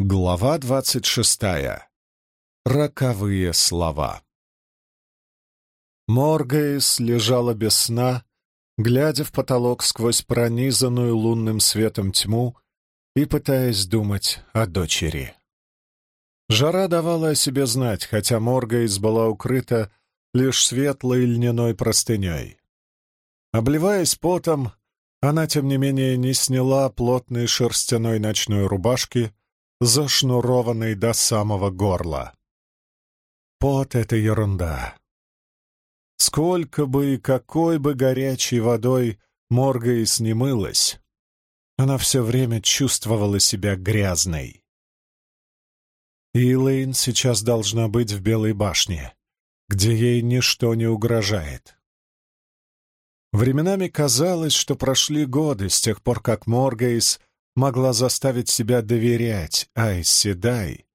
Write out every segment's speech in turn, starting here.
Глава двадцать шестая. Роковые слова. Моргейс лежала без сна, глядя в потолок сквозь пронизанную лунным светом тьму и пытаясь думать о дочери. Жара давала о себе знать, хотя Моргейс была укрыта лишь светлой льняной простыней. Обливаясь потом, она, тем не менее, не сняла плотной шерстяной ночной рубашки, зашнурованный до самого горла. Пот — это ерунда. Сколько бы и какой бы горячей водой Моргейс не мылась, она все время чувствовала себя грязной. Илэйн сейчас должна быть в Белой башне, где ей ничто не угрожает. Временами казалось, что прошли годы с тех пор, как Моргейс могла заставить себя доверять Айс Седай.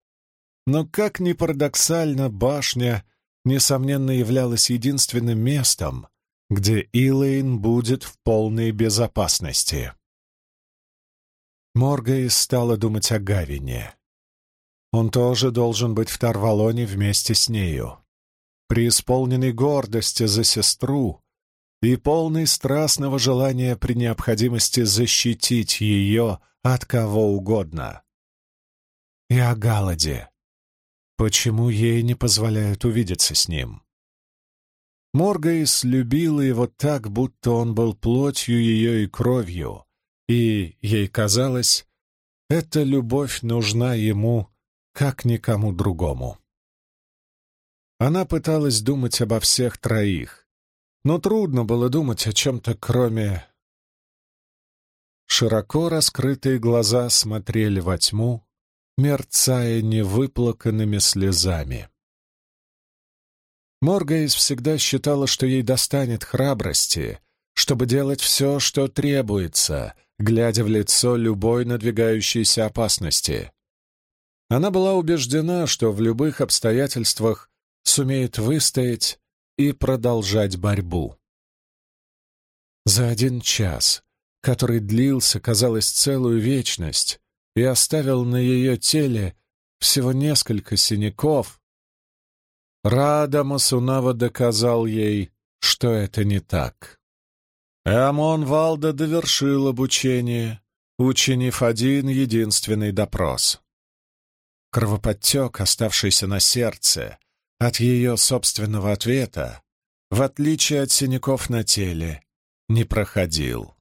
Но, как ни парадоксально, башня, несомненно, являлась единственным местом, где Илэйн будет в полной безопасности. Моргейс стала думать о Гавине. Он тоже должен быть в Тарвалоне вместе с нею. Преисполненный гордости за сестру, и полный страстного желания при необходимости защитить ее от кого угодно. И о Галаде. Почему ей не позволяют увидеться с ним? Моргейс любила его так, будто он был плотью ее и кровью, и, ей казалось, эта любовь нужна ему, как никому другому. Она пыталась думать обо всех троих, но трудно было думать о чем-то, кроме... Широко раскрытые глаза смотрели во тьму, мерцая невыплаканными слезами. Моргейс всегда считала, что ей достанет храбрости, чтобы делать все, что требуется, глядя в лицо любой надвигающейся опасности. Она была убеждена, что в любых обстоятельствах сумеет выстоять и продолжать борьбу. За один час, который длился, казалось, целую вечность, и оставил на ее теле всего несколько синяков, Рада Масунава доказал ей, что это не так. Эмон Валда довершил обучение, учинив один единственный допрос. Кровоподтек, оставшийся на сердце, от ее собственного ответа, в отличие от синяков на теле, не проходил.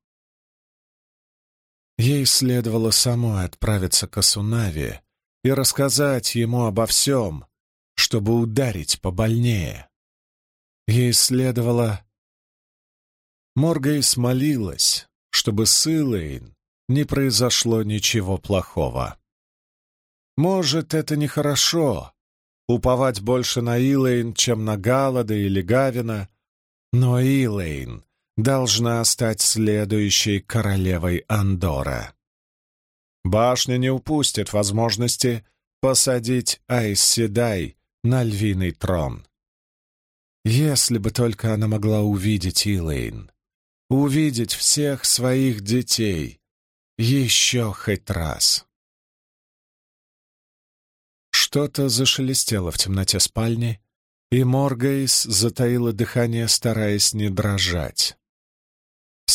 Ей следовало самой отправиться к Асунаве и рассказать ему обо всем, чтобы ударить побольнее. Ей следовало... Моргейс молилась, чтобы с Илэйн не произошло ничего плохого. Может, это нехорошо, уповать больше на Илэйн, чем на Галлада или Гавина, но Илэйн должна стать следующей королевой Андора. Башня не упустит возможности посадить Айсседай на львиный трон. Если бы только она могла увидеть Илэйн, увидеть всех своих детей еще хоть раз. Что-то зашелестело в темноте спальни, и Моргейс затаила дыхание, стараясь не дрожать.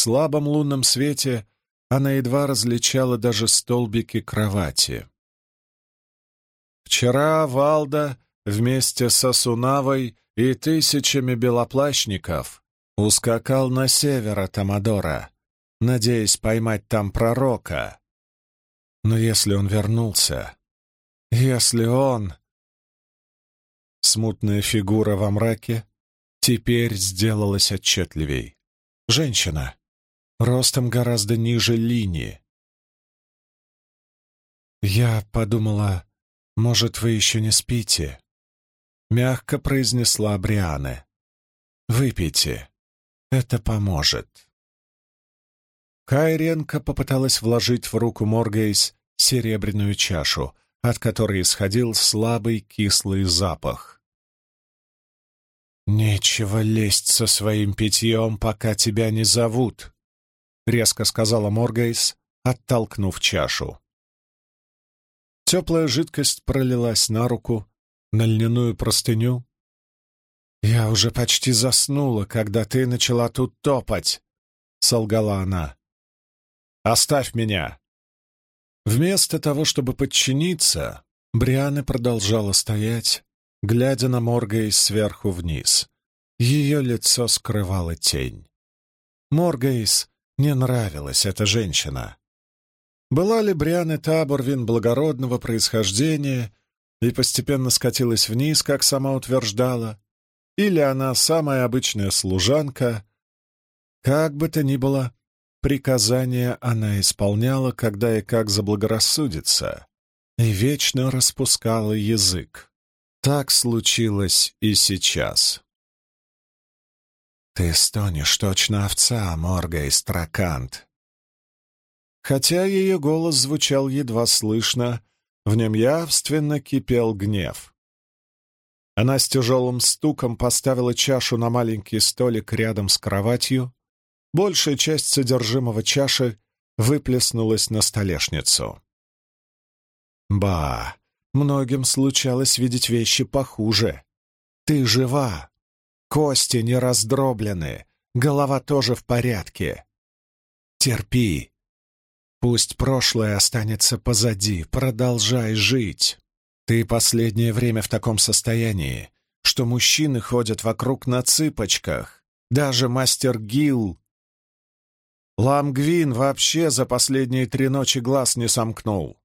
Слабом лунном свете она едва различала даже столбики кровати. Вчера Валда вместе с Асунавой и тысячами белоплащников ускакал на север от Амадора, надеясь поймать там пророка. Но если он вернулся, если он... Смутная фигура во мраке теперь сделалась отчетливей. Женщина, ростом гораздо ниже линии. «Я подумала, может, вы еще не спите?» Мягко произнесла Бриане. «Выпейте. Это поможет». Кайренко попыталась вложить в руку Моргейс серебряную чашу — от которой исходил слабый кислый запах. «Нечего лезть со своим питьем, пока тебя не зовут», — резко сказала Моргейс, оттолкнув чашу. Теплая жидкость пролилась на руку, на льняную простыню. «Я уже почти заснула, когда ты начала тут топать», — солгала она. «Оставь меня!» Вместо того, чтобы подчиниться, Бриана продолжала стоять, глядя на Моргейс сверху вниз. Ее лицо скрывала тень. Моргейс не нравилась эта женщина. Была ли Брианы Таборвин благородного происхождения и постепенно скатилась вниз, как сама утверждала, или она самая обычная служанка, как бы то ни было, приказания она исполняла, когда и как заблагорассудится, и вечно распускала язык. Так случилось и сейчас. «Ты стонешь точно овца, Морга и Стракант», Хотя ее голос звучал едва слышно, в нем явственно кипел гнев. Она с тяжелым стуком поставила чашу на маленький столик рядом с кроватью. Большая часть содержимого чаши выплеснулась на столешницу. «Ба, многим случалось видеть вещи похуже. Ты жива, кости не раздроблены, голова тоже в порядке. Терпи, Пусть прошлое останется позади, продолжай жить. Ты последнее время в таком состоянии, что мужчины ходят вокруг на цыпочках. Даже мастер Гил. Ламгвин вообще за последние три ночи глаз не сомкнул.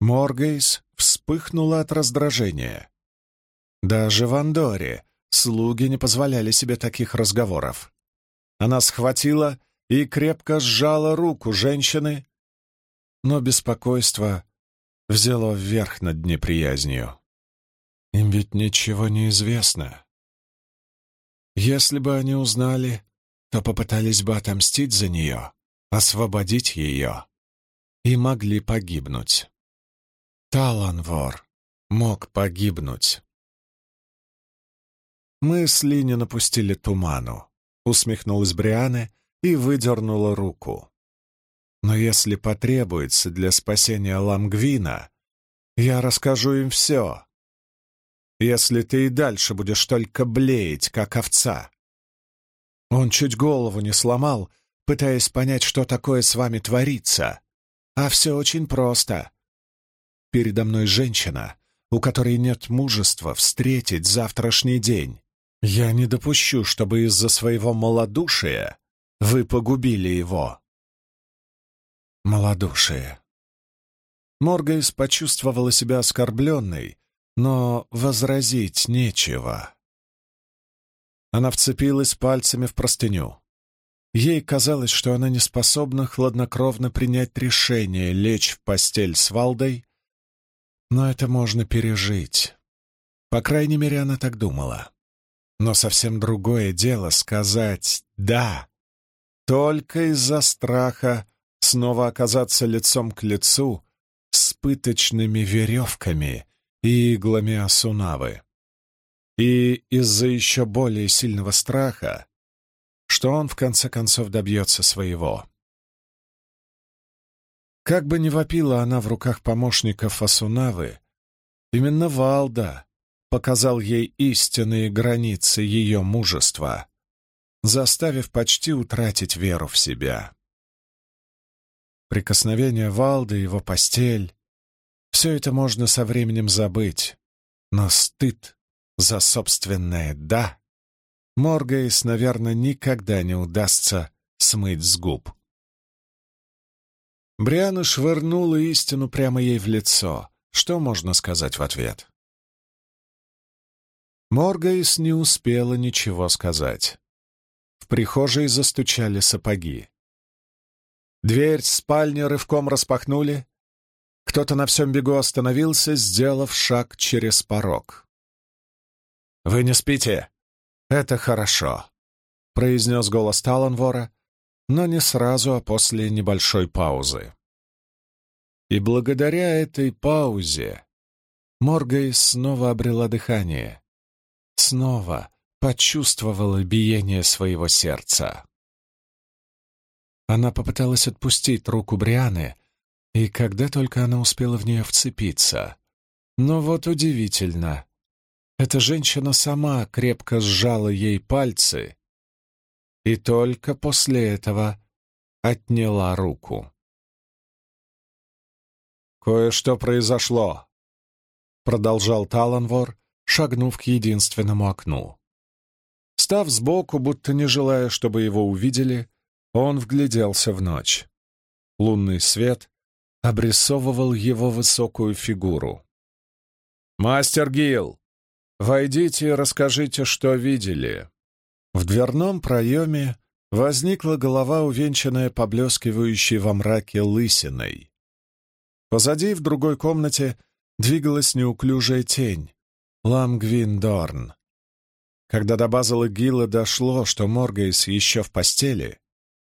Моргейс вспыхнула от раздражения. Даже в Андоре слуги не позволяли себе таких разговоров. Она схватила и крепко сжала руку женщины, но беспокойство взяло вверх над неприязнью. Им ведь ничего не известно. Если бы они узнали, то попытались бы отомстить за нее, освободить ее, и могли погибнуть. Таланвор мог погибнуть. Мысли не напустили туману, усмехнулась Бриане, и выдернула руку. Но если потребуется для спасения Ламгвина, я расскажу им все. Если ты и дальше будешь только блеять, как овца. Он чуть голову не сломал, пытаясь понять, что такое с вами творится. А все очень просто. Передо мной женщина, у которой нет мужества встретить завтрашний день. Я не допущу, чтобы из-за своего малодушия вы погубили его. Молодушие. Моргейс почувствовала себя оскорбленной, но возразить нечего. Она вцепилась пальцами в простыню. Ей казалось, что она не способна хладнокровно принять решение лечь в постель с Валдой, но это можно пережить. По крайней мере, она так думала. Но совсем другое дело сказать «да» только из-за страха снова оказаться лицом к лицу с пыточными веревками и иглами Асунавы. И из-за еще более сильного страха, что он в конце концов добьется своего. Как бы ни вопила она в руках помощников Асунавы, именно Валда показал ей истинные границы ее мужества — заставив почти утратить веру в себя. Прикосновение Валды, его постель — все это можно со временем забыть, но стыд за собственное «да» Моргейс, наверное, никогда не удастся смыть с губ. Бриана швырнула истину прямо ей в лицо. Что можно сказать в ответ? Моргейс не успела ничего сказать. В прихожей застучали сапоги. Дверь спальни рывком распахнули. Кто-то на всем бегу остановился, сделав шаг через порог. «Вы не спите? Это хорошо», — произнес голос Таланвора, но не сразу, а после небольшой паузы. И благодаря этой паузе Моргай снова обрела дыхание. Снова почувствовала биение своего сердца. Она попыталась отпустить руку Брианы, И когда только она успела в нее вцепиться. Но вот удивительно. Эта женщина сама крепко сжала ей пальцы и только после этого отняла руку. «Кое-что произошло», — продолжал Таланвор, шагнув к единственному окну. Став сбоку, будто не желая, чтобы его увидели, он вгляделся в ночь. Лунный свет обрисовывал его высокую фигуру. «Мастер Гил, войдите и расскажите, что видели». В дверном проеме возникла голова, увенчанная поблескивающей во мраке лысиной. Позади, в другой комнате, двигалась неуклюжая тень — Ламгвин Дорн. Когда до Базала Гилла дошло, что Моргейс еще в постели,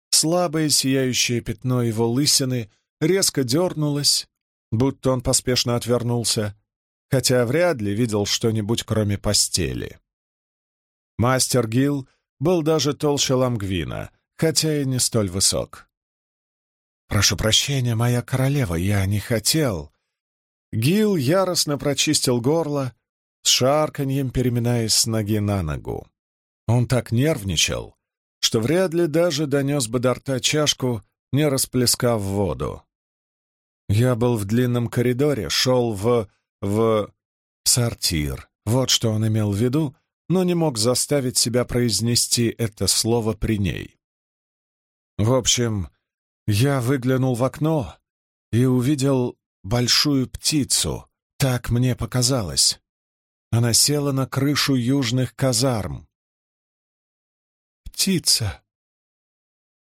слабое сияющее пятно его лысины резко дернулось, будто он поспешно отвернулся, хотя вряд ли видел что-нибудь, кроме постели. Мастер Гил был даже толще Ламгвина, хотя и не столь высок. «Прошу прощения, моя королева, я не хотел». Гил яростно прочистил горло, с шарканьем переминаясь с ноги на ногу. Он так нервничал, что вряд ли даже донес бы до рта чашку, не расплескав воду. Я был в длинном коридоре, шел в... в... сортир. Вот что он имел в виду, но не мог заставить себя произнести это слово при ней. В общем, я выглянул в окно и увидел большую птицу, так мне показалось. Она села на крышу южных казарм. «Птица!»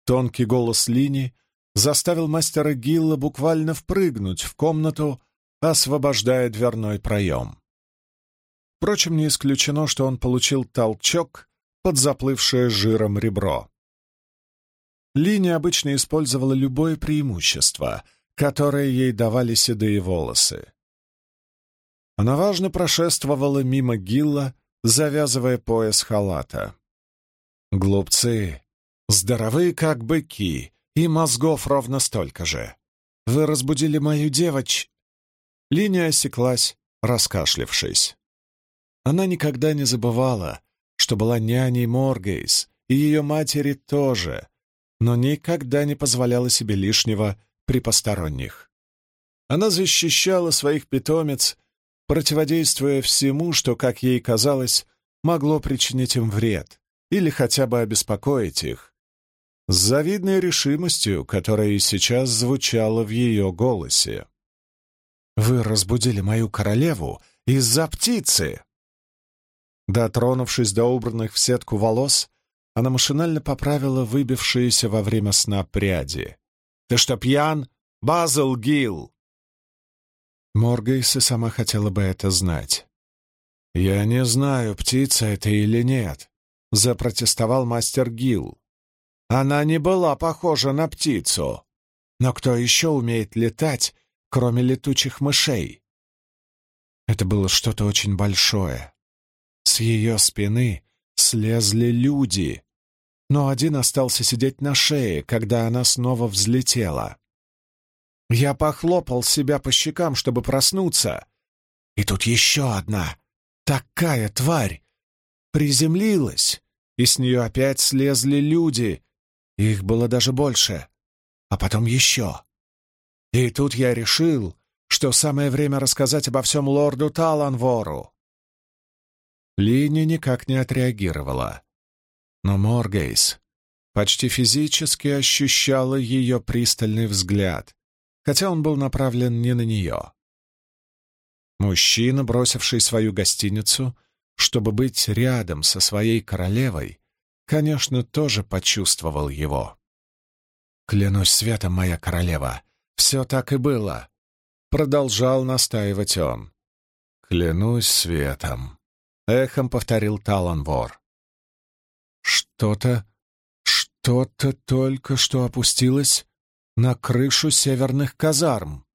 Тонкий голос Лини заставил мастера Гилла буквально впрыгнуть в комнату, освобождая дверной проем. Впрочем, не исключено, что он получил толчок под заплывшее жиром ребро. Лини обычно использовала любое преимущество, которое ей давали седые волосы. Она важно прошествовала мимо Гилла, завязывая пояс халата. «Глупцы! Здоровы, как быки, и мозгов ровно столько же. Вы разбудили мою девочь...» Линия осеклась, раскашлившись. Она никогда не забывала, что была няней Моргейс, и ее матери тоже, но никогда не позволяла себе лишнего при посторонних. Она защищала своих питомец противодействуя всему, что, как ей казалось, могло причинить им вред или хотя бы обеспокоить их, с завидной решимостью, которая и сейчас звучала в ее голосе. «Вы разбудили мою королеву из-за птицы!» Дотронувшись до убранных в сетку волос, она машинально поправила выбившиеся во время сна пряди. «Ты что, пьян? Базл Гилл!» Моргейс и сама хотела бы это знать. «Я не знаю, птица это или нет», — запротестовал мастер Гил. «Она не была похожа на птицу. Но кто еще умеет летать, кроме летучих мышей?» Это было что-то очень большое. С ее спины слезли люди, но один остался сидеть на шее, когда она снова взлетела. Я похлопал себя по щекам, чтобы проснуться. И тут еще одна, такая тварь, приземлилась, и с нее опять слезли люди. Их было даже больше. А потом еще. И тут я решил, что самое время рассказать обо всем лорду Таланвору. Линия никак не отреагировала. Но Моргейс почти физически ощущала ее пристальный взгляд, хотя он был направлен не на нее. Мужчина, бросивший свою гостиницу, чтобы быть рядом со своей королевой, конечно, тоже почувствовал его. «Клянусь светом, моя королева, все так и было», — продолжал настаивать он. «Клянусь светом», — эхом повторил Таланвор. «Что-то, что-то только что опустилось на крышу северных казарм.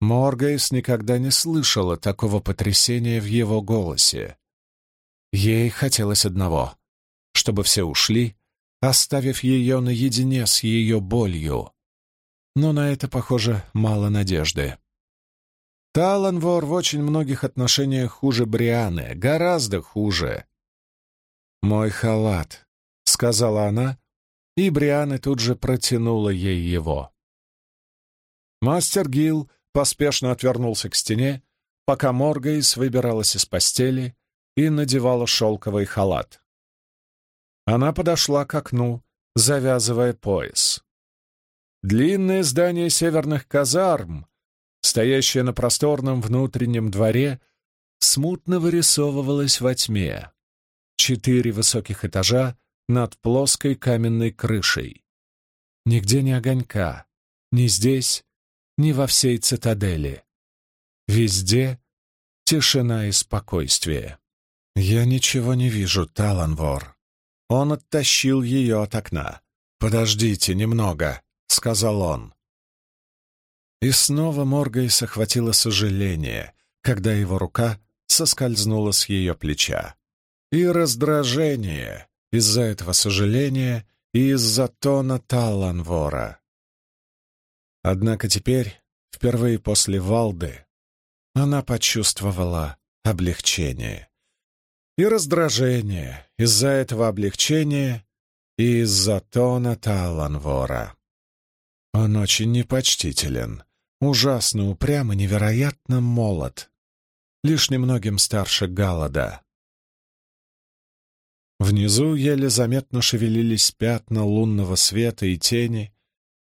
Моргейс никогда не слышала такого потрясения в его голосе. Ей хотелось одного — чтобы все ушли, оставив ее наедине с ее болью. но на это, похоже, мало надежды. Таланвор в очень многих отношениях хуже Брианы, гораздо хуже. «Мой халат», — сказала она, и Бриана тут же протянула ей его. Мастер Гил поспешно отвернулся к стене, пока Моргейс выбиралась из постели и надевала шелковый халат. Она подошла к окну, завязывая пояс. Длинное здание северных казарм, стоящее на просторном внутреннем дворе, смутно вырисовывалось во тьме. Четыре высоких этажа над плоской каменной крышей. Нигде ни огонька, ни здесь, ни во всей цитадели. Везде тишина и спокойствие. «Я ничего не вижу, Таланвор». Он оттащил ее от окна. «Подождите немного», — сказал он. И снова Моргейс охватило сожаление, когда его рука соскользнула с ее плеча. И раздражение из-за этого сожаления и из-за тона Таланвора. Однако теперь, впервые после Валды, она почувствовала облегчение. И раздражение из-за этого облегчения и из-за тона Таланвора. Он очень непочтителен, ужасно упрям и невероятно молод, лишь немногим старше Галлада. Внизу еле заметно шевелились пятна лунного света и тени,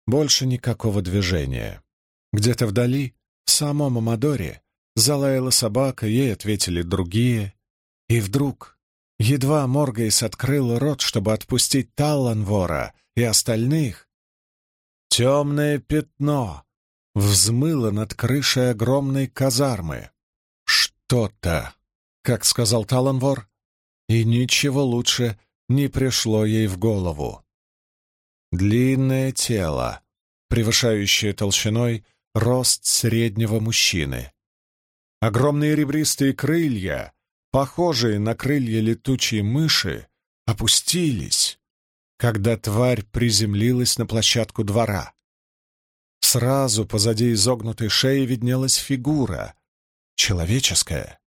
больше никакого движения. Где-то вдали, в самом Амадоре, залаяла собака, ей ответили другие. И вдруг, едва Моргейс открыл рот, чтобы отпустить Талланвора и остальных, темное пятно взмыло над крышей огромной казармы. Что-то, как сказал Таланвор, и ничего лучше не пришло ей в голову. Длинное тело, превышающее толщиной рост среднего мужчины. Огромные ребристые крылья, похожие на крылья летучей мыши, опустились, когда тварь приземлилась на площадку двора. Сразу позади изогнутой шеи виднелась фигура, человеческая.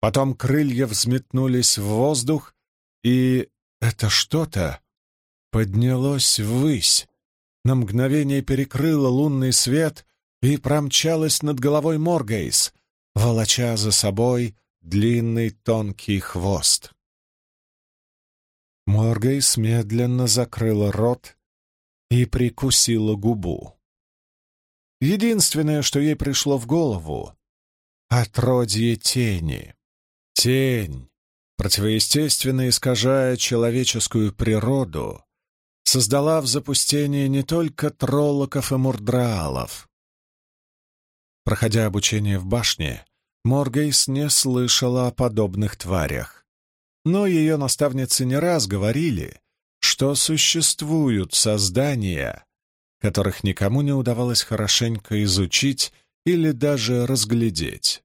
Потом крылья взметнулись в воздух, и это что-то поднялось ввысь, на мгновение перекрыло лунный свет и промчалось над головой Моргейс, волоча за собой длинный тонкий хвост. Моргейс медленно закрыла рот и прикусила губу. Единственное, что ей пришло в голову — отродье тени. Тень, противоестественно искажая человеческую природу, создала в запустении не только троллоков и мурдраалов. Проходя обучение в башне, Моргейс не слышала о подобных тварях. Но ее наставницы не раз говорили, что существуют создания, которых никому не удавалось хорошенько изучить или даже разглядеть.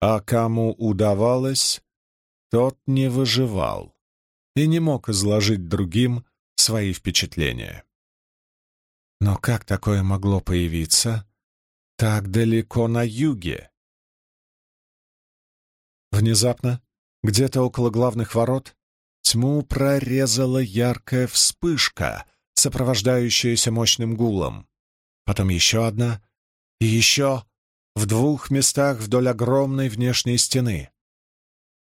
А кому удавалось, тот не выживал и не мог изложить другим свои впечатления. Но как такое могло появиться так далеко на юге? Внезапно, где-то около главных ворот, тьму прорезала яркая вспышка, сопровождающаяся мощным гулом. Потом еще одна и еще в двух местах вдоль огромной внешней стены.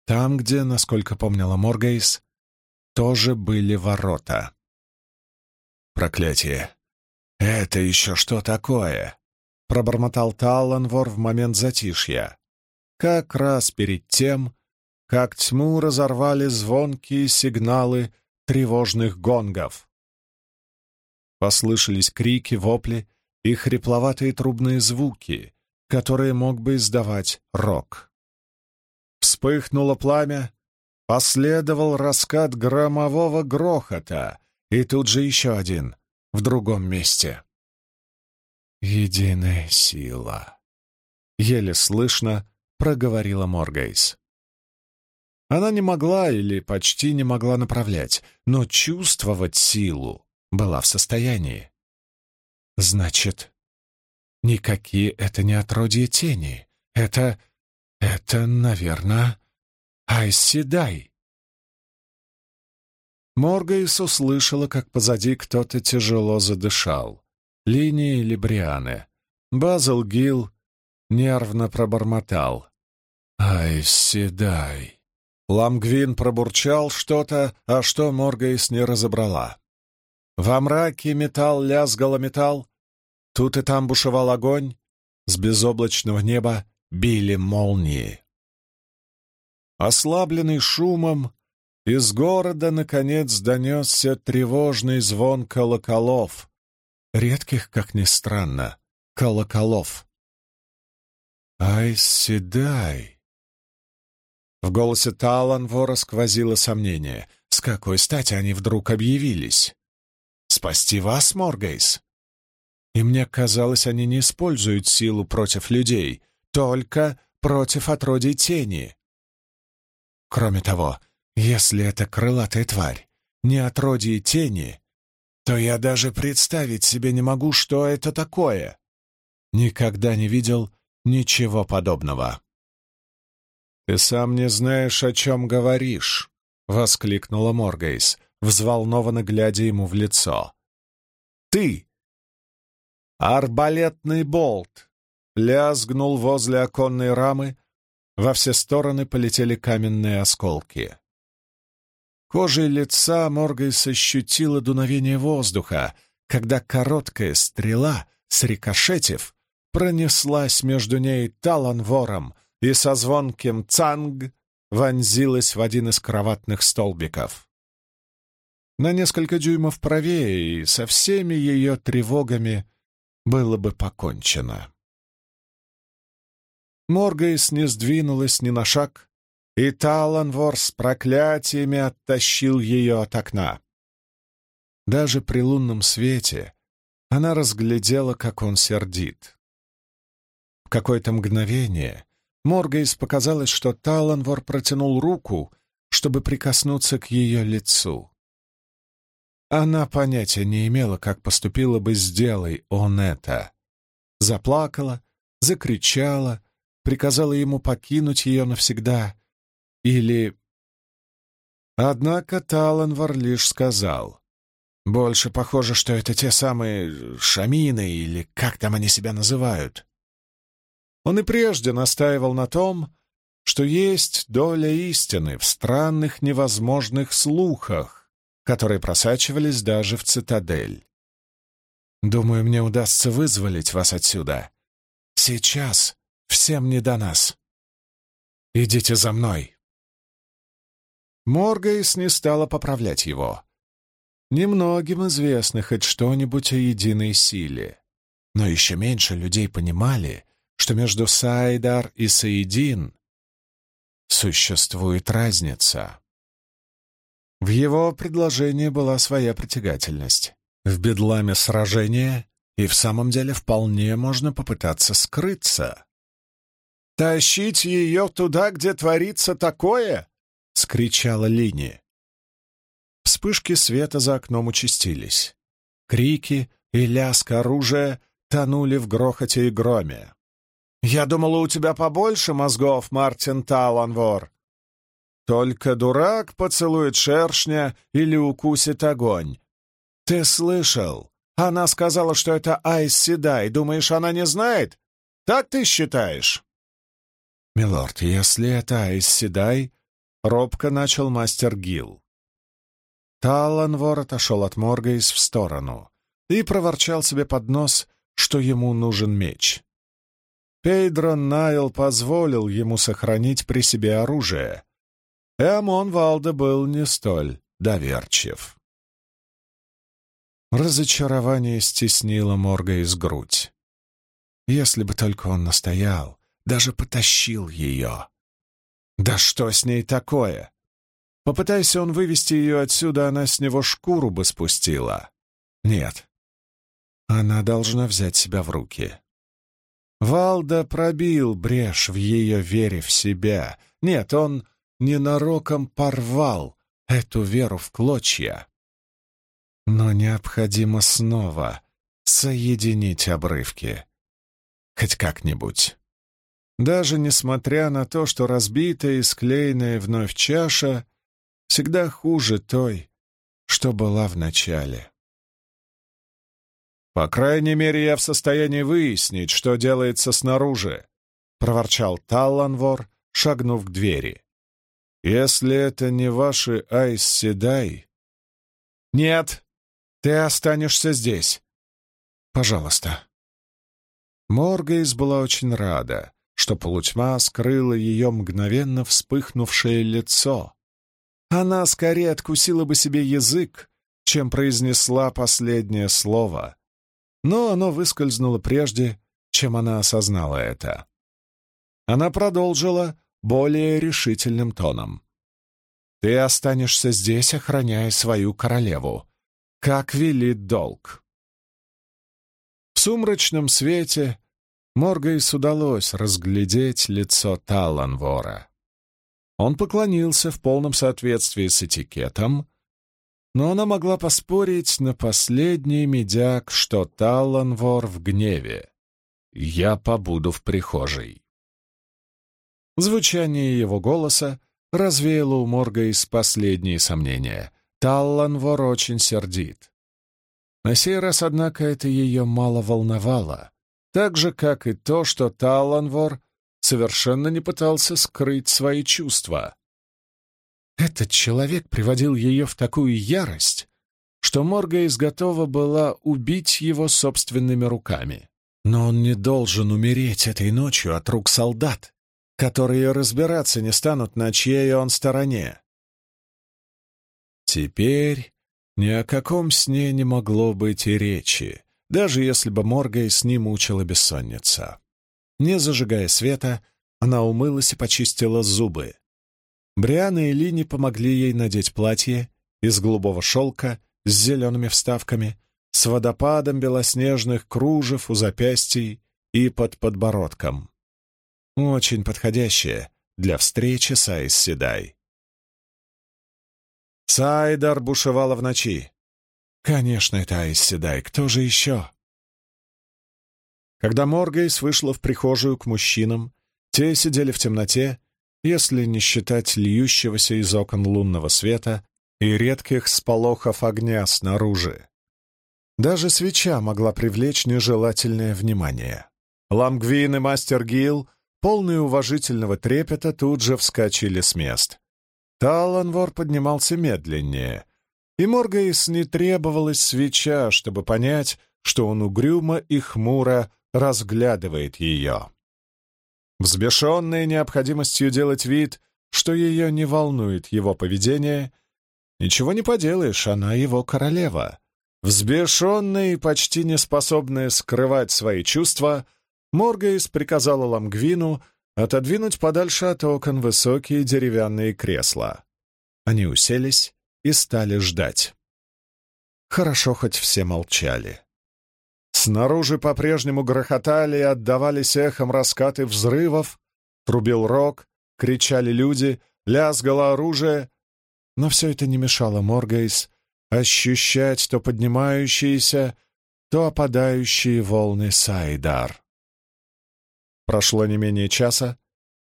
Там, где, насколько помнила Моргейс, тоже были ворота. Проклятие! Это еще что такое? Пробормотал Талланвор в момент затишья. Как раз перед тем, как тьму разорвали звонкие сигналы тревожных гонгов. Послышались крики, вопли и хрипловатые трубные звуки, которые мог бы издавать рок. Вспыхнуло пламя, последовал раскат громового грохота, и тут же еще один, в другом месте. «Единая сила», — еле слышно проговорила Моргейс. Она не могла или почти не могла направлять, но чувствовать силу была в состоянии. Значит, никакие это не отродье тени. Это... это, наверное, Айседай. Моргейс услышала, как позади кто-то тяжело задышал. Линии или Брианы. Базл Гилл нервно пробормотал. «Айседай». Ламгвин пробурчал что-то, а что Моргейс не разобрала. Во мраке металл лязгало металл, тут и там бушевал огонь, с безоблачного неба били молнии. Ослабленный шумом, из города, наконец, донесся тревожный звон колоколов, редких, как ни странно, колоколов. «Ай, седай!» В голосе Таланвора сквозило сомнение. С какой стати они вдруг объявились? «Спасти вас, Моргейс?» И мне казалось, они не используют силу против людей, только против отродий тени. Кроме того, если это крылатая тварь, не отродье тени, то я даже представить себе не могу, что это такое. Никогда не видел ничего подобного. «Ты сам не знаешь, о чем говоришь», — воскликнула Моргейс, взволнованно глядя ему в лицо. «Ты!» Арбалетный болт лязгнул возле оконной рамы, во все стороны полетели каменные осколки. Кожей лица Моргайс ощутила дуновение воздуха, когда короткая стрела, срикошетив, пронеслась между ней таланвором и со звонким «цанг» вонзилась в один из кроватных столбиков. На несколько дюймов правее и со всеми ее тревогами было бы покончено. Моргейс не сдвинулась ни на шаг, и Таланвор с проклятиями оттащил ее от окна. Даже при лунном свете она разглядела, как он сердит. В какое-то мгновение Моргейс показалось, что Таланвор протянул руку, чтобы прикоснуться к ее лицу. Она понятия не имела, как поступила бы, сделай он это. Заплакала, закричала, приказала ему покинуть ее навсегда. Или... Однако Таланвар лишь сказал. Больше похоже, что это те самые шамины, или как там они себя называют. Он и прежде настаивал на том, что есть доля истины в странных невозможных слухах, которые просачивались даже в цитадель. Думаю, мне удастся вызволить вас отсюда. Сейчас Всем не до нас. Идите за мной. Моргейс не стала поправлять его. Немногим известно хоть что-нибудь о единой силе. Но еще меньше людей понимали, что между Сайдар и Саидин существует разница. В его предложении была своя притягательность. В бедламе сражения и в самом деле вполне можно попытаться скрыться. «Тащить ее туда, где творится такое?» — скричала Лини. Вспышки света за окном участились. Крики и лязг оружия тонули в грохоте и громе. «Я думала, у тебя побольше мозгов, Мартин Таланвор. Только дурак поцелует шершня или укусит огонь. Ты слышал? Она сказала, что это Айс Седай. Думаешь, она не знает? Так ты считаешь?» «Милорд, если это Айс Седай...» — робко начал мастер Гил. Таланвор отошел от Моргейс в сторону и проворчал себе под нос, что ему нужен меч. Пейдро Найл позволил ему сохранить при себе оружие. Эмон Валде был не столь доверчив. Разочарование стеснило Моргейс грудь. Если бы только он настоял, даже потащил ее. Да что с ней такое? Попытайся он вывести ее отсюда, она с него шкуру бы спустила. Нет. Она должна взять себя в руки. Валда пробил брешь в ее вере в себя. Нет, он ненароком порвал эту веру в клочья. Но необходимо снова соединить обрывки. Хоть как-нибудь. Даже несмотря на то, что разбитая и склеенная вновь чаша всегда хуже той, что была в начале. «По крайней мере, я в состоянии выяснить, что делается снаружи», — проворчал Талланвор, шагнув к двери. «Если это не ваши Айс Седай...» «Нет, ты останешься здесь. Пожалуйста». Моргейс была очень рада, что полутьма скрыла ее мгновенно вспыхнувшее лицо. Она скорее откусила бы себе язык, чем произнесла последнее слово, но оно выскользнуло прежде, чем она осознала это. Она продолжила более решительным тоном. «Ты останешься здесь, охраняя свою королеву, как велит долг». В сумрачном свете Моргейс удалось разглядеть лицо Таланвора. Он поклонился в полном соответствии с этикетом, но она могла поспорить на последний медяк, что Таланвор в гневе. «Я побуду в прихожей». Звучание его голоса развеяло у Морга из последние сомнения. Талланвор очень сердит. На сей раз, однако, это ее мало волновало, так же, как и то, что Талланвор совершенно не пытался скрыть свои чувства. Этот человек приводил ее в такую ярость, что Моргейс готова была убить его собственными руками. Но он не должен умереть этой ночью от рук солдат, которые разбираться не станут, на чьей он стороне. Теперь ни о каком сне не могло быть и речи, даже если бы Моргейс не мучила бессонница. Не зажигая света, она умылась и почистила зубы. Бриана и Лини помогли ей надеть платье из голубого шелка с зелеными вставками, с водопадом белоснежных кружев у запястий и под подбородком. Очень подходящее для встречи с Айс Седай. Сайдар бушевала в ночи. Конечно, это Айс Седай. Кто же еще? Когда Моргейс вышла в прихожую к мужчинам, те сидели в темноте, если не считать льющегося из окон лунного света и редких сполохов огня снаружи. Даже свеча могла привлечь нежелательное внимание. Ламгвин и мастер Гил, полные уважительного трепета, тут же вскочили с мест. Таланвор поднимался медленнее, и Моргейс не требовалась свеча, чтобы понять, что он угрюмо и хмуро разглядывает ее. Взбешенная необходимостью делать вид, что ее не волнует его поведение, ничего не поделаешь, она его королева. Взбешенная и почти неспособная скрывать свои чувства, Моргейс приказала Ламгвину отодвинуть подальше от окон высокие деревянные кресла. Они уселись и стали ждать. Хорошо, хоть все молчали. Снаружи по-прежнему грохотали и отдавались эхом раскаты взрывов, трубил рог, кричали люди, лязгало оружие, но все это не мешало Моргейс ощущать то поднимающиеся, то опадающие волны Сайдар. Прошло не менее часа,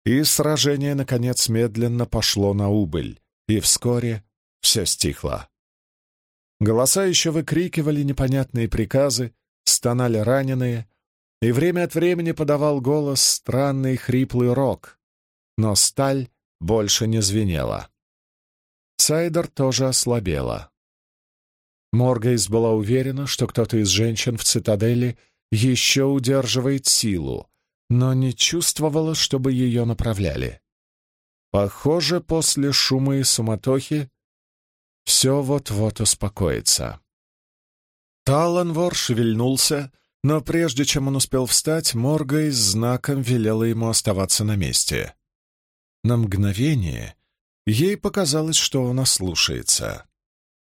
и сражение, наконец, медленно пошло на убыль, и вскоре все стихло. Голоса еще выкрикивали непонятные приказы, стонали раненые, и время от времени подавал голос странный хриплый рок, но сталь больше не звенела. Сайдер тоже ослабела. Моргейс была уверена, что кто-то из женщин в цитадели еще удерживает силу, но не чувствовала, чтобы ее направляли. Похоже, после шума и суматохи все вот-вот успокоится. Таланвор шевельнулся, но прежде чем он успел встать, Моргай знаком велела ему оставаться на месте. На мгновение ей показалось, что он ослушается.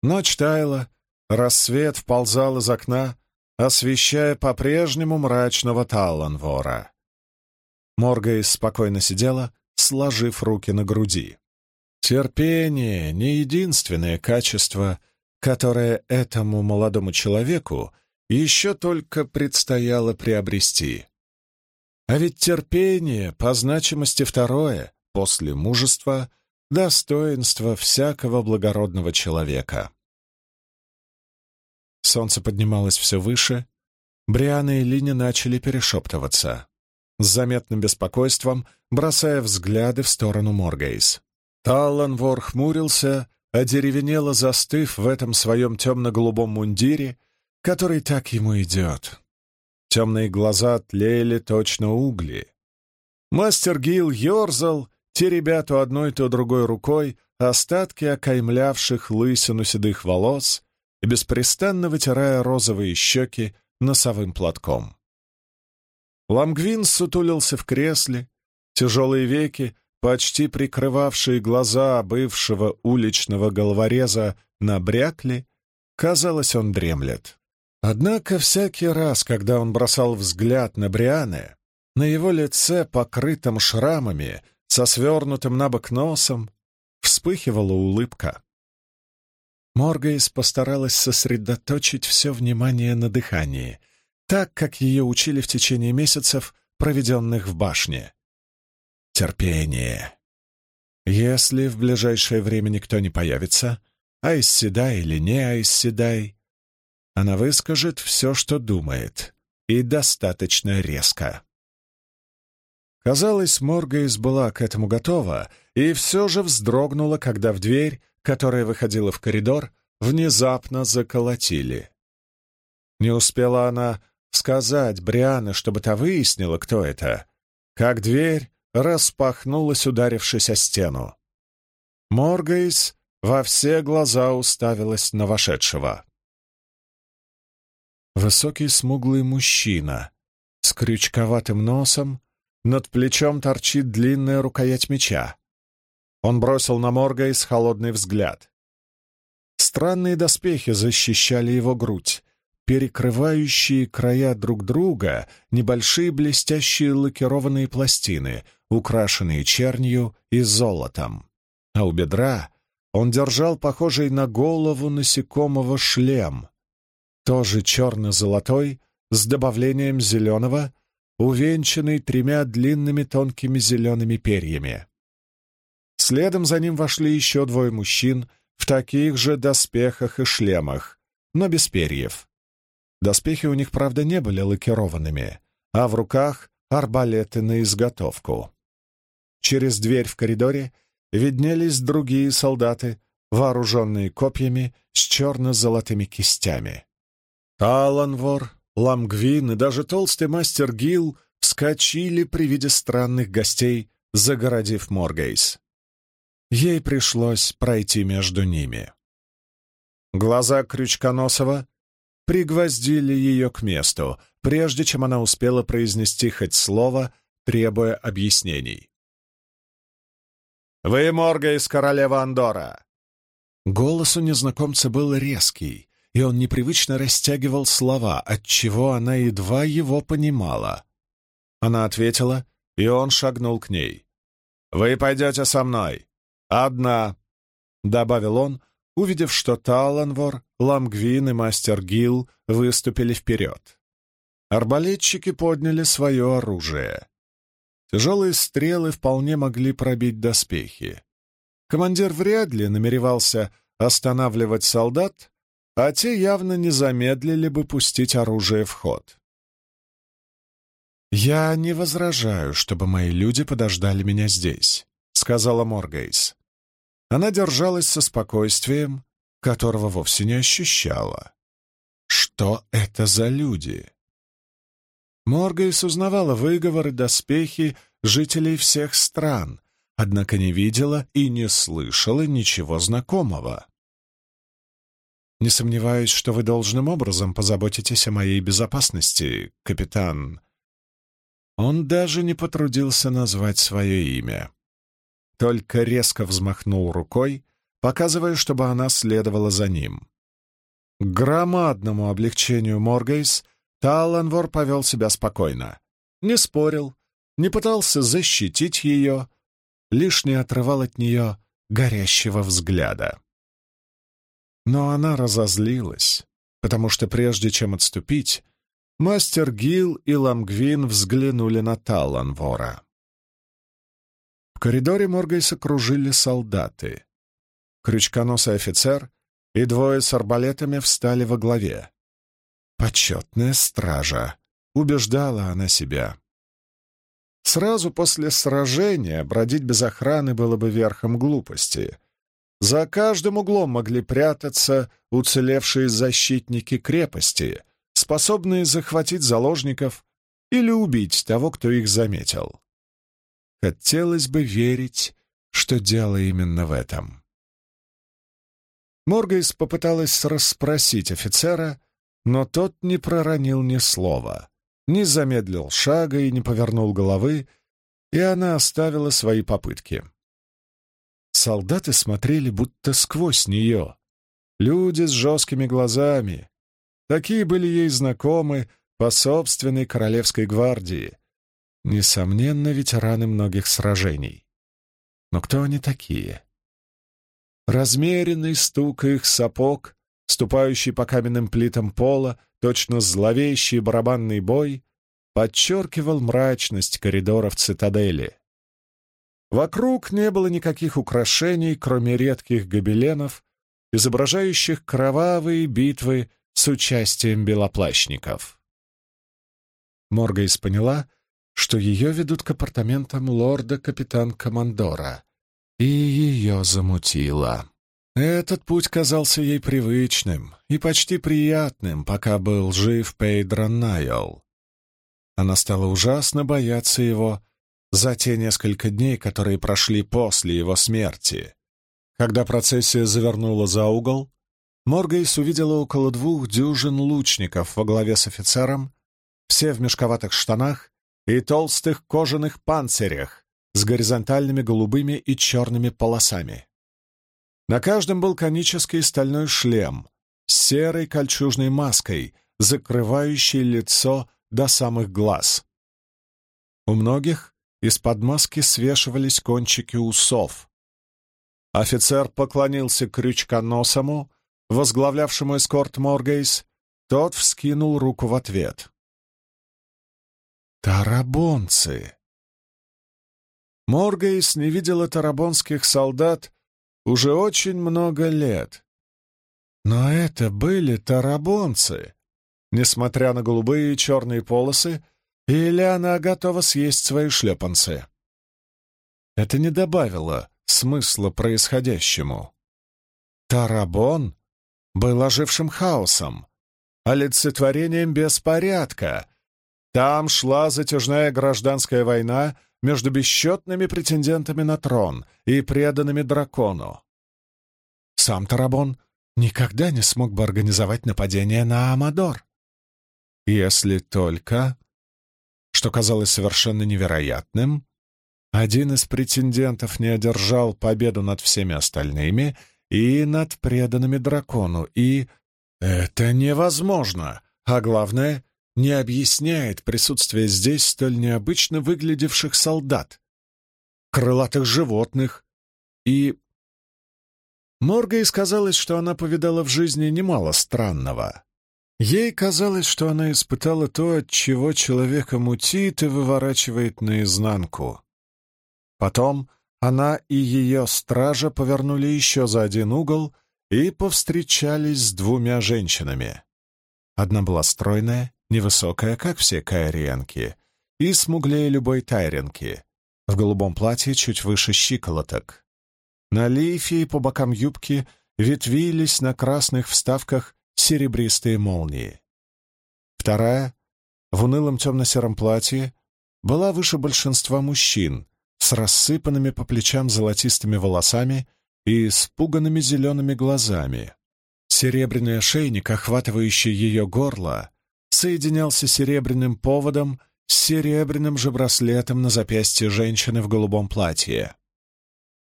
Ночь таяла, рассвет вползал из окна, освещая по-прежнему мрачного Таланвора. Моргай спокойно сидела, сложив руки на груди. Терпение — не единственное качество — которое этому молодому человеку еще только предстояло приобрести. А ведь терпение по значимости второе, после мужества, достоинство всякого благородного человека. Солнце поднималось все выше, Бриана и Линя начали перешептываться, с заметным беспокойством бросая взгляды в сторону Моргейс. Талланвор хмурился, одеревенело застыв в этом своем темно-голубом мундире, который так ему идет. Темные глаза тлели точно угли. Мастер Гил ерзал, теребя то одной, то другой рукой остатки окаймлявших лысину седых волос и беспрестанно вытирая розовые щеки носовым платком. Ламгвин сутулился в кресле, тяжелые веки, почти прикрывавшие глаза бывшего уличного головореза, набрякли, казалось, он дремлет. Однако всякий раз, когда он бросал взгляд на Брианы, на его лице, покрытом шрамами, со свернутым на бок носом, вспыхивала улыбка. Моргейс постаралась сосредоточить все внимание на дыхании, так, как ее учили в течение месяцев, проведенных в башне. Терпение. Если в ближайшее время никто не появится, айсседай или не айсседай, она выскажет все, что думает, и достаточно резко. Казалось, Моргейс была к этому готова и все же вздрогнула, когда в дверь, которая выходила в коридор, внезапно заколотили. Не успела она сказать Бриане, чтобы та выяснила, кто это, как дверь распахнулась, ударившись о стену. Моргейс во все глаза уставилась на вошедшего. Высокий смуглый мужчина с крючковатым носом, над плечом торчит длинная рукоять меча. Он бросил на Моргейс холодный взгляд. Странные доспехи защищали его грудь, перекрывающие края друг друга небольшие блестящие лакированные пластины, украшенные чернью и золотом. А у бедра он держал похожий на голову насекомого шлем, тоже черно-золотой, с добавлением зеленого, увенчанный тремя длинными тонкими зелеными перьями. Следом за ним вошли еще двое мужчин в таких же доспехах и шлемах, но без перьев. Доспехи у них, правда, не были лакированными, а в руках арбалеты на изготовку. Через дверь в коридоре виднелись другие солдаты, вооруженные копьями с черно-золотыми кистями. Таланвор, Ламгвин и даже толстый мастер Гил вскочили при виде странных гостей, загородив Моргейс. Ей пришлось пройти между ними. Глаза Крючконосова пригвоздили ее к месту, прежде чем она успела произнести хоть слово, требуя объяснений. «Вы Моргейс, королева Андора!» Голос у незнакомца был резкий, и он непривычно растягивал слова, отчего она едва его понимала. Она ответила, и он шагнул к ней. «Вы пойдете со мной. Одна», — добавил он, увидев, что Таланвор, Ламгвин и мастер Гил выступили вперед. Арбалетчики подняли свое оружие. Тяжелые стрелы вполне могли пробить доспехи. Командир вряд ли намеревался останавливать солдат, а те явно не замедлили бы пустить оружие в ход. «Я не возражаю, чтобы мои люди подождали меня здесь», — сказала Моргейс. Она держалась со спокойствием, которого вовсе не ощущала. Что это за люди? Моргейс узнавала выговоры, доспехи жителей всех стран, однако не видела и не слышала ничего знакомого. Не сомневаюсь, что вы должным образом позаботитесь о моей безопасности, капитан. Он даже не потрудился назвать свое имя. Только резко взмахнул рукой, показывая, чтобы она следовала за ним. К громадному облегчению Моргейс Таланвор повел себя спокойно. Не спорил, не пытался защитить ее, лишь не отрывал от нее горящего взгляда. Но она разозлилась, потому что прежде чем отступить, мастер Гил и Ламгвин взглянули на Таланвора. В коридоре Моргейса кружили солдаты. Крючконосый офицер и двое с арбалетами встали во главе. «Почетная стража», — убеждала она себя. Сразу после сражения бродить без охраны было бы верхом глупости. За каждым углом могли прятаться уцелевшие защитники крепости, способные захватить заложников или убить того, кто их заметил. Хотелось бы верить, что дело именно в этом. Моргейс попыталась расспросить офицера, но тот не проронил ни слова, не замедлил шага и не повернул головы, и она оставила свои попытки. Солдаты смотрели будто сквозь нее. Люди с жесткими глазами. Такие были ей знакомы по собственной королевской гвардии. Несомненно, ветераны многих сражений. Но кто они такие? Размеренный стук их сапог, ступающий по каменным плитам пола, точно зловещий барабанный бой, подчеркивал мрачность коридоров цитадели. Вокруг не было никаких украшений, кроме редких гобеленов, изображающих кровавые битвы с участием белоплащников. Моргейс поняла, что ее ведут к апартаментам лорда-капитан-командора, и ее замутило. Этот путь казался ей привычным и почти приятным, пока был жив Пейдро Найол. Она стала ужасно бояться его за те несколько дней, которые прошли после его смерти. Когда процессия завернула за угол, Моргейс увидела около двух дюжин лучников во главе с офицером, все в мешковатых штанах и толстых кожаных панцирях, с горизонтальными голубыми и черными полосами. На каждом был конический стальной шлем с серой кольчужной маской, закрывающей лицо до самых глаз. У многих из-под маски свешивались кончики усов. Офицер поклонился крючконосому, возглавлявшему эскорт Моргейс, тот вскинул руку в ответ. «Тарабонцы!» Моргейс не видела тарабонских солдат уже очень много лет. Но это были тарабонцы. Несмотря на голубые и черные полосы, или она готова съесть свои шлепанцы. Это не добавило смысла происходящему. Тарабон был ожившим хаосом, олицетворением беспорядка. Там шла затяжная гражданская война между бесчетными претендентами на трон и преданными дракону. Сам Тарабон никогда не смог бы организовать нападение на Амадор. Если только, что казалось совершенно невероятным, один из претендентов не одержал победу над всеми остальными и над преданными дракону, и... Это невозможно, а главное, не объясняет присутствие здесь столь необычно выглядевших солдат, крылатых животных и... Моргой сказалось, что она повидала в жизни немало странного. Ей казалось, что она испытала то, от чего человека мутит и выворачивает наизнанку. Потом она и ее стража повернули еще за один угол и повстречались с двумя женщинами. Одна была стройная, невысокая, как все кайриенки, и смуглее любой тайренки, в голубом платье чуть выше щиколоток. На лифе и по бокам юбки ветвились на красных вставках серебристые молнии. Вторая, в унылом темно-сером платье, была выше большинства мужчин, с рассыпанными по плечам золотистыми волосами и испуганными зелеными глазами. Серебряный ошейник, охватывающий ее горло, соединялся серебряным поводом с серебряным же браслетом на запястье женщины в голубом платье.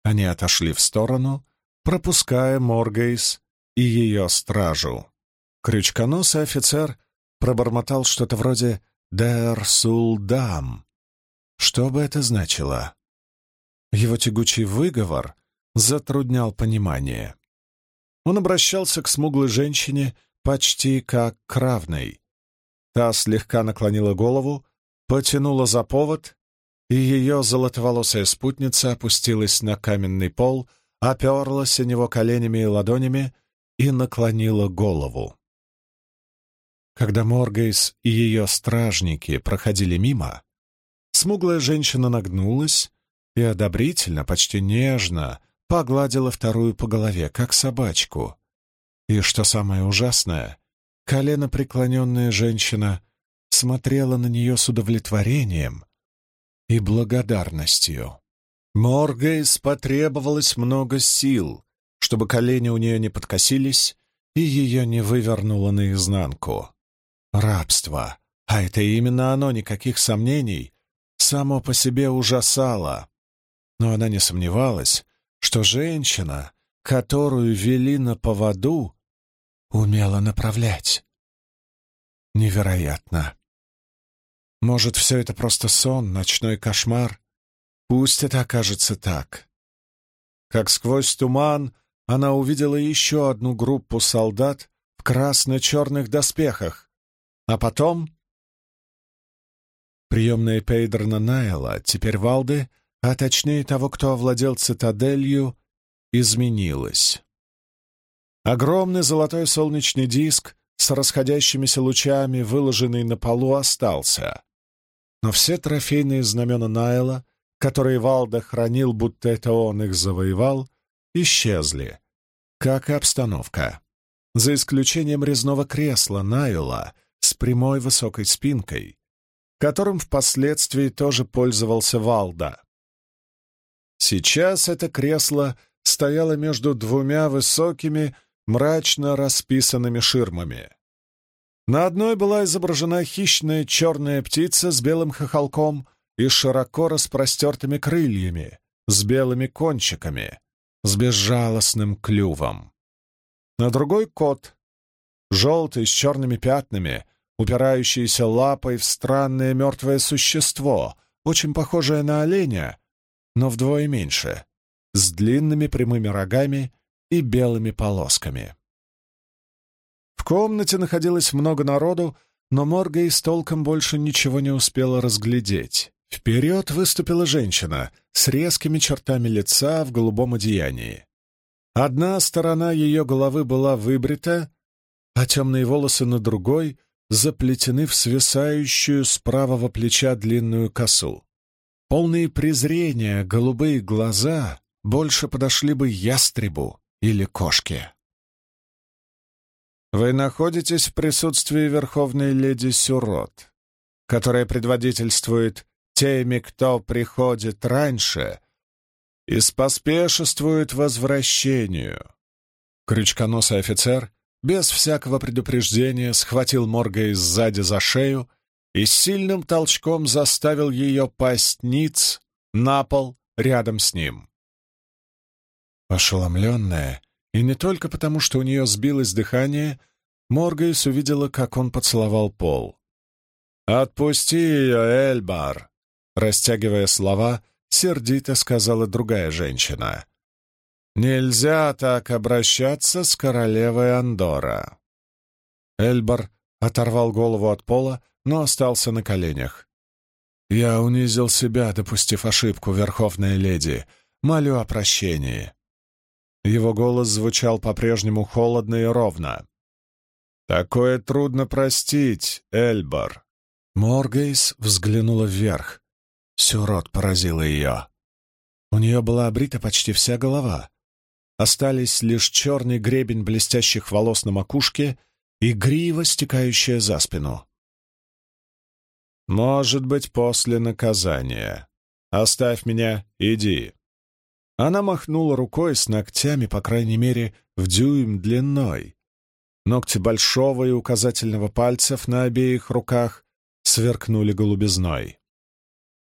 Они отошли в сторону, пропуская Моргейс и ее стражу. Крючконосый офицер пробормотал что-то вроде «Дер Сулдам». Что бы это значило? Его тягучий выговор затруднял понимание. Он обращался к смуглой женщине почти как к равной. Та слегка наклонила голову, потянула за повод, и ее золотоволосая спутница опустилась на каменный пол, оперлась о него коленями и ладонями и наклонила голову. Когда Моргейс и ее стражники проходили мимо, смуглая женщина нагнулась и одобрительно, почти нежно, погладила вторую по голове, как собачку. И, что самое ужасное, колено преклоненная женщина смотрела на нее с удовлетворением и благодарностью. Моргейс потребовалось много сил, чтобы колени у нее не подкосились и ее не вывернуло наизнанку. Рабство, а это именно оно, никаких сомнений, само по себе ужасало. Но она не сомневалась, что женщина, которую вели на поводу, умела направлять. Невероятно. Может, все это просто сон, ночной кошмар? Пусть это окажется так. Как сквозь туман она увидела еще одну группу солдат в красно-черных доспехах, а потом... Приемная Пейдерна Найла, теперь Валды, а точнее того, кто овладел цитаделью, изменилась. Огромный золотой солнечный диск с расходящимися лучами, выложенный на полу, остался. Но все трофейные знамена Найла, которые Валда хранил, будто это он их завоевал, исчезли, как и обстановка. За исключением резного кресла Найла с прямой высокой спинкой, которым впоследствии тоже пользовался Валда. Сейчас это кресло стояло между двумя высокими, мрачно расписанными ширмами. На одной была изображена хищная черная птица с белым хохолком и широко распростертыми крыльями, с белыми кончиками, с безжалостным клювом. На другой — кот, желтый, с черными пятнами, упирающийся лапой в странное мертвое существо, очень похожее на оленя, но вдвое меньше, с длинными прямыми рогами и белыми полосками. В комнате находилось много народу, но Морга и с толком больше ничего не успела разглядеть. Вперед выступила женщина с резкими чертами лица в голубом одеянии. Одна сторона ее головы была выбрита, а темные волосы на другой заплетены в свисающую с правого плеча длинную косу. Полные презрения голубые глаза больше подошли бы ястребу или кошке. Вы находитесь в присутствии Верховной Леди Сюрот, которая предводительствует теми, кто приходит раньше и споспешествует возвращению. Крючконосый офицер без всякого предупреждения схватил Морга сзади за шею и сильным толчком заставил ее пасть ниц на пол рядом с ним. Ошеломленная, и не только потому, что у нее сбилось дыхание, Моргейс увидела, как он поцеловал пол. «Отпусти ее, Эльбар!» Растягивая слова, сердито сказала другая женщина. «Нельзя так обращаться с королевой Андора». Эльбар оторвал голову от пола, но остался на коленях. «Я унизил себя, допустив ошибку, Верховная Леди. Молю о прощении». Его голос звучал по-прежнему холодно и ровно. «Такое трудно простить, Эльбар». Моргейс взглянула вверх. Сюрот поразила ее. У нее была обрита почти вся голова. Остались лишь черный гребень блестящих волос на макушке и грива, стекающая за спину. «Может быть, после наказания. Оставь меня, иди». Она махнула рукой с ногтями, по крайней мере, в дюйм длиной. Ногти большого и указательного пальцев на обеих руках сверкнули голубизной.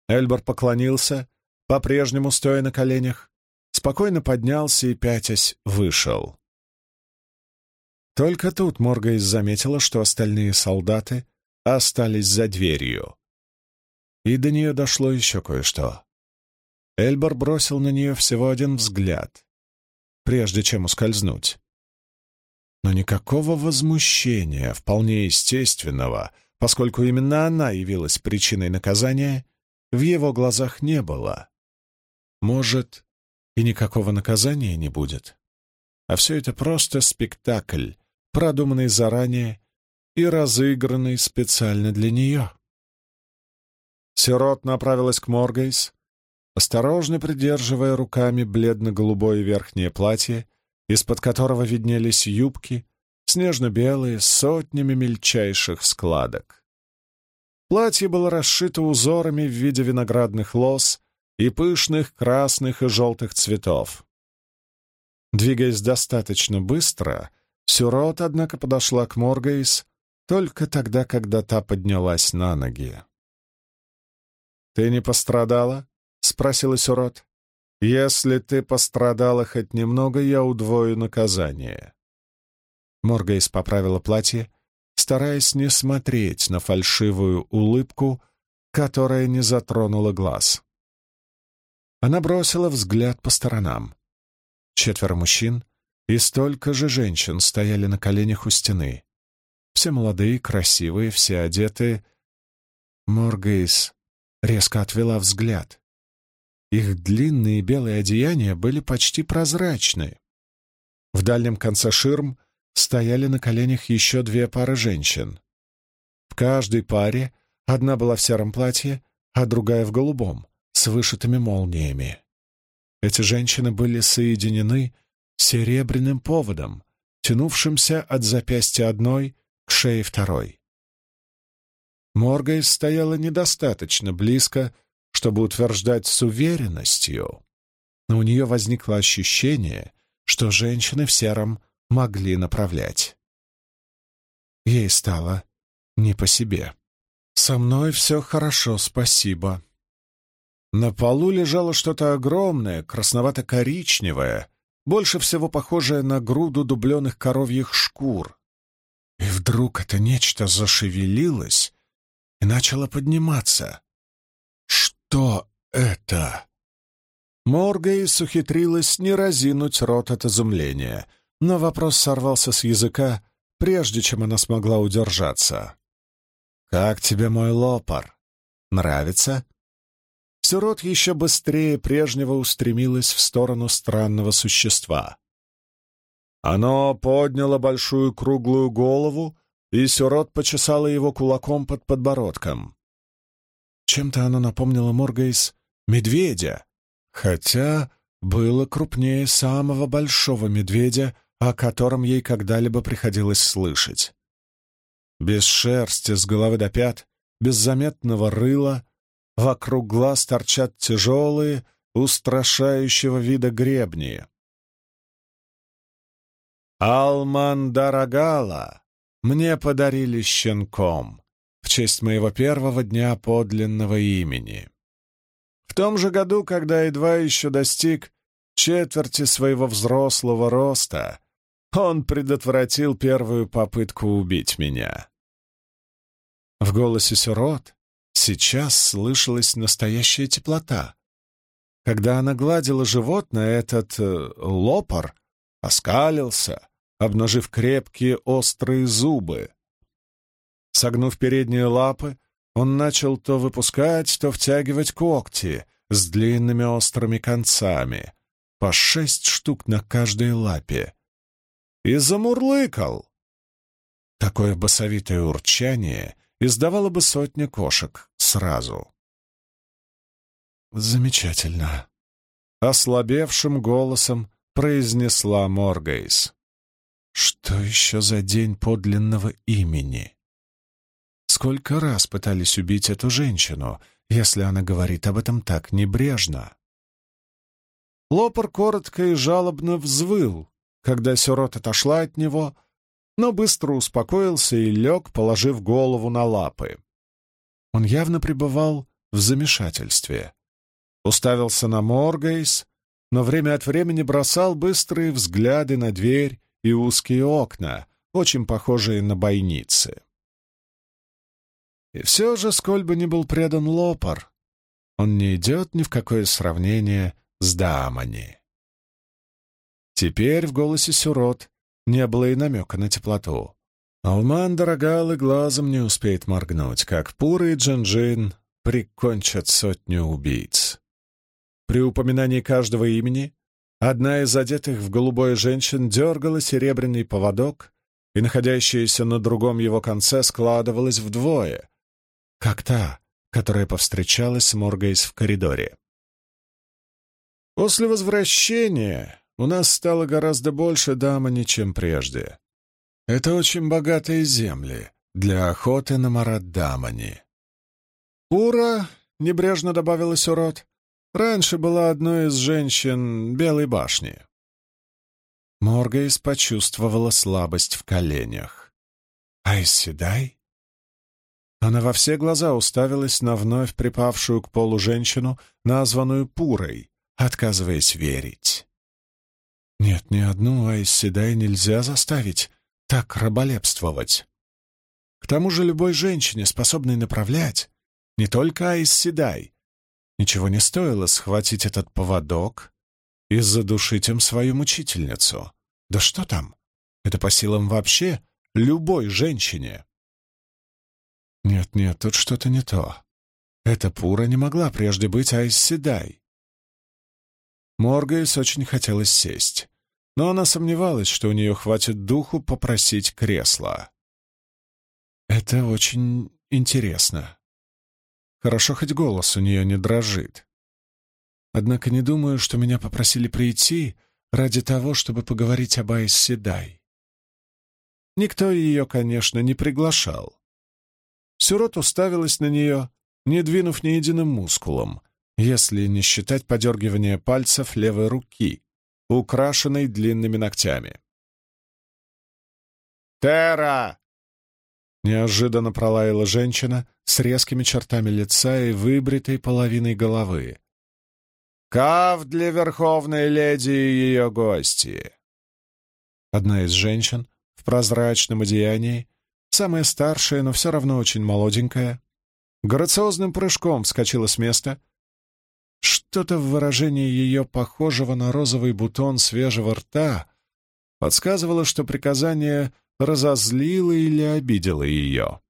Эльбор поклонился, по-прежнему стоя на коленях, спокойно поднялся и, пятясь, вышел. Только тут Моргейс заметила, что остальные солдаты остались за дверью. И до нее дошло еще кое-что. Эльбор бросил на нее всего один взгляд, прежде чем ускользнуть. но никакого возмущения, вполне естественного, поскольку именно она явилась причиной наказания, в его глазах не было. Может, и никакого наказания не будет. А все это просто спектакль, продуманный заранее и разыгранный специально для нее. Сирот направилась к Моргейс, осторожно придерживая руками бледно-голубое верхнее платье, из-под которого виднелись юбки, снежно-белые, с сотнями мельчайших складок. Платье было расшито узорами в виде виноградных лоз и пышных красных и желтых цветов. Двигаясь достаточно быстро, Сюрот, однако, подошла к Моргейс только тогда, когда та поднялась на ноги. «Ты не пострадала?» — спросила Сюрот. «Если ты пострадала хоть немного, я удвою наказание». Моргейс поправила платье, стараясь не смотреть на фальшивую улыбку, которая не затронула глаз. Она бросила взгляд по сторонам. Четверо мужчин и столько же женщин стояли на коленях у стены. Все молодые, красивые, все одеты. Моргейс резко отвела взгляд. Их длинные белые одеяния были почти прозрачны. В дальнем конце ширм стояли на коленях еще две пары женщин. В каждой паре одна была в сером платье, а другая в голубом, с вышитыми молниями. Эти женщины были соединены серебряным поводом, тянувшимся от запястья одной к шее второй. Моргейс стояла недостаточно близко, чтобы утверждать с уверенностью, но у нее возникло ощущение, что женщины в сером могли направлять. Ей стало не по себе. «Со мной все хорошо, спасибо». На полу лежало что-то огромное, красновато-коричневое, больше всего похожее на груду дубленых коровьих шкур. И вдруг это нечто зашевелилось и начало подниматься. Что это? Моргейс ухитрилась не разинуть рот от изумления, но вопрос сорвался с языка, прежде чем она смогла удержаться. «Как тебе мой лопар? Нравится?» Сирот еще быстрее прежнего устремилась в сторону странного существа. Оно подняло большую круглую голову, и Сюрот почесала его кулаком под подбородком. Чем-то оно напомнило Моргейс медведя, хотя было крупнее самого большого медведя, о котором ей когда-либо приходилось слышать. Без шерсти с головы до пят, без заметного рыла, вокруг глаз торчат тяжелые, устрашающего вида гребни. Алмандарагала мне подарили щенком честь моего первого дня подлинного имени. В том же году, когда едва еще достиг четверти своего взрослого роста, он предотвратил первую попытку убить меня. В голосе Сюрот сейчас слышалась настоящая теплота. Когда она гладила животное, этот э, лопар оскалился, обнажив крепкие острые зубы. Согнув передние лапы, он начал то выпускать, то втягивать когти с длинными острыми концами, по шесть штук на каждой лапе, и замурлыкал. Такое басовитое урчание издавало бы сотня кошек сразу. «Замечательно», — ослабевшим голосом произнесла Моргейс. Что еще за день подлинного имени? Сколько раз пытались убить эту женщину, если она говорит об этом так небрежно? Лопар коротко и жалобно взвыл, когда Сюрот отошла от него, но быстро успокоился и лег, положив голову на лапы. Он явно пребывал в замешательстве. Уставился на Моргейс, но время от времени бросал быстрые взгляды на дверь и узкие окна, очень похожие на бойницы. И все же, сколь бы ни был предан Лопар, он не идет ни в какое сравнение с Дамани. Теперь в голосе Сюрот не было и намека на теплоту. Алман Дорогал и глазом не успеет моргнуть, как Пура и Джинджин прикончат сотню убийц. При упоминании каждого имени одна из одетых в голубое женщин дергала серебряный поводок, и находящаяся на другом его конце складывалась вдвое, как та, которая повстречалась с Моргейс в коридоре. После возвращения у нас стало гораздо больше дамани, чем прежде. Это очень богатые земли для охоты на Мараддамани. Ура, небрежно добавила Сюрот, раньше была одной из женщин Белой башни. Моргейс почувствовала слабость в коленях. «Айседай?» Она во все глаза уставилась на вновь припавшую к полу женщину, названную Пурой, отказываясь верить. Нет, ни одну Айседай нельзя заставить так раболепствовать. К тому же любой женщине, способной направлять, не только Айседай, ничего не стоило схватить этот поводок и задушить им свою мучительницу. Да что там? Это по силам вообще любой женщине. Нет-нет, тут что-то не то. Эта Пура не могла прежде быть Айсседай. Моргейс очень хотелось сесть, но она сомневалась, что у нее хватит духу попросить кресла. Это очень интересно. Хорошо, хоть голос у нее не дрожит. Однако не думаю, что меня попросили прийти ради того, чтобы поговорить об Айс Седай. Никто ее, конечно, не приглашал. Сюрот уставилась на нее, не двинув ни единым мускулом, если не считать подергивания пальцев левой руки, украшенной длинными ногтями. «Тера!» Неожиданно пролаяла женщина с резкими чертами лица и выбритой половиной головы. «Кав для верховной леди и ее гости!» Одна из женщин в прозрачном одеянии, самая старшая, но все равно очень молоденькая, грациозным прыжком вскочила с места. Что-то в выражении ее, похожего на розовый бутон свежего рта, подсказывало, что приказание разозлила или обидела ее.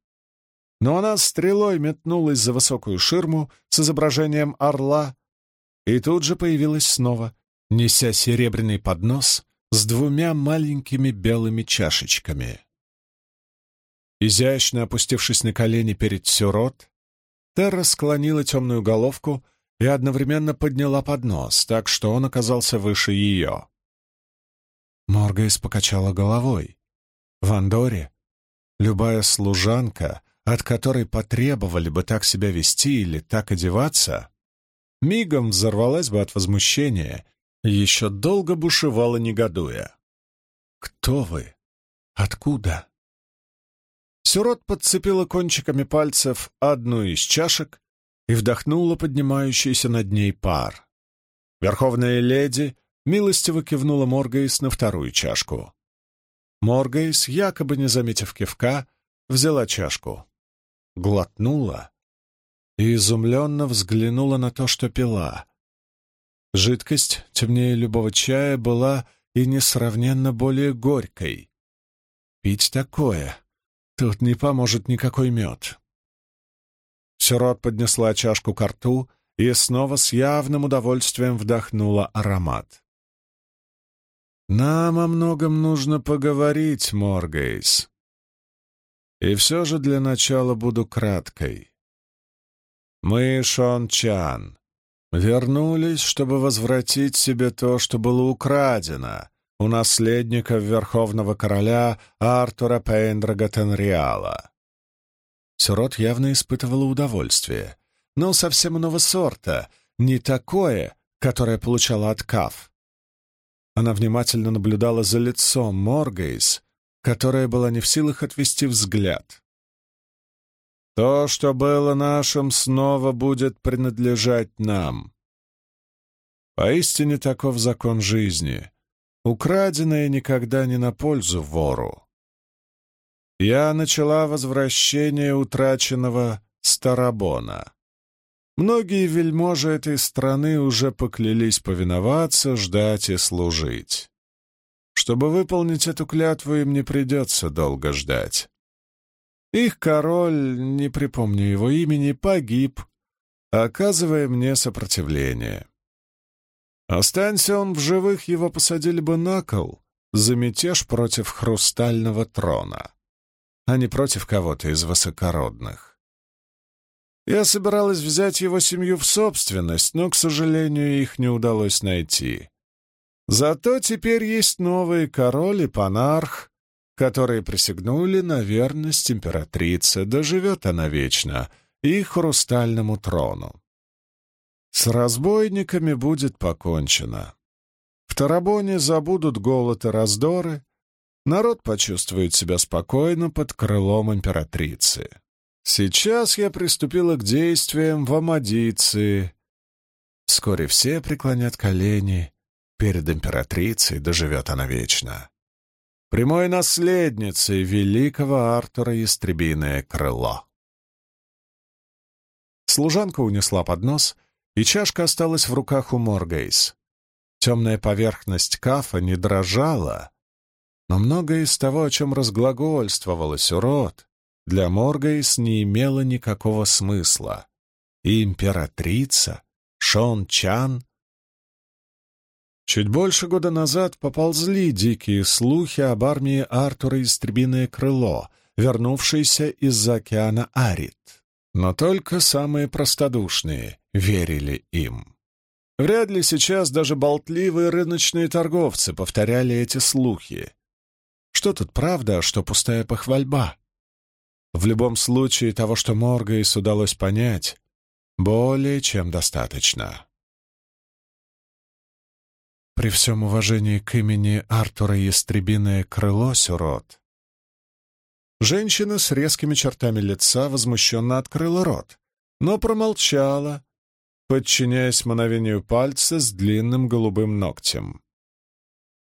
Но она стрелой метнулась за высокую ширму с изображением орла и тут же появилась снова, неся серебряный поднос с двумя маленькими белыми чашечками. Изящно опустившись на колени перед Сюрот, Терра склонила темную головку и одновременно подняла поднос, так что он оказался выше ее. Моргайс покачала головой. В Андоре любая служанка, от которой потребовали бы так себя вести или так одеваться, мигом взорвалась бы от возмущения и еще долго бушевала, негодуя. «Кто вы? Откуда?» Сюрот подцепила кончиками пальцев одну из чашек и вдохнула поднимающийся над ней пар. Верховная леди милостиво кивнула Моргейс на вторую чашку. Моргейс, якобы не заметив кивка, взяла чашку, глотнула и изумленно взглянула на то, что пила. Жидкость, темнее любого чая, была и несравненно более горькой. Пить такое тут не поможет никакой мед. Сирот поднесла чашку к рту и снова с явным удовольствием вдохнула аромат. Нам о многом нужно поговорить, Моргейс. И все же для начала буду краткой. Мы, Шон Чан, вернулись, чтобы возвратить себе то, что было украдено у наследника Верховного Короля Артура Пейндрага Тенриала. Сирот явно испытывала удовольствие, но совсем иного сорта, не такое, которое получала от Каф. Она внимательно наблюдала за лицом Моргейс, которая была не в силах отвести взгляд. «То, что было нашим, снова будет принадлежать нам. Поистине таков закон жизни. Украденное никогда не на пользу вору. Я начала возвращение утраченного Старабона. Многие вельможи этой страны уже поклялись повиноваться, ждать и служить. чтобы выполнить эту клятву, им не придется долго ждать. Их король, не припомню его имени, погиб, оказывая мне сопротивление. Останься он в живых, его посадили бы на кол за мятеж против хрустального трона, а не против кого-то из высокородных. Я собиралась взять его семью в собственность, но, к сожалению, их не удалось найти. Зато теперь есть новые король и панарх, которые присягнули на верность императрице, доживет она вечно, и хрустальному трону. С разбойниками будет покончено. В Тарабоне забудут голод и раздоры, народ почувствует себя спокойно под крылом императрицы. Сейчас я приступила к действиям в Амадиции. Вскоре все преклонят колени перед императрицей, доживет она вечно. Прямой наследницей великого Артура Ястребиное крыло. Служанка унесла поднос, и чашка осталась в руках у Моргейс. Темная поверхность кафа не дрожала, но многое из того, о чем разглагольствовалось урод, для Моргейс не имело никакого смысла. И императрица, Шон Чан... Чуть больше года назад поползли дикие слухи об армии Артура Истребиное Крыло, вернувшейся из-за океана Арит. Но только самые простодушные верили им. Вряд ли сейчас даже болтливые рыночные торговцы повторяли эти слухи. Что тут правда, а что пустая похвальба? В любом случае, того, что Моргейс удалось понять, более чем достаточно. При всем уважении к имени Артура Ястребиное крыло Сюрот, Женщина с резкими чертами лица возмущенно открыла рот, но промолчала, подчиняясь мановению пальца с длинным голубым ногтем.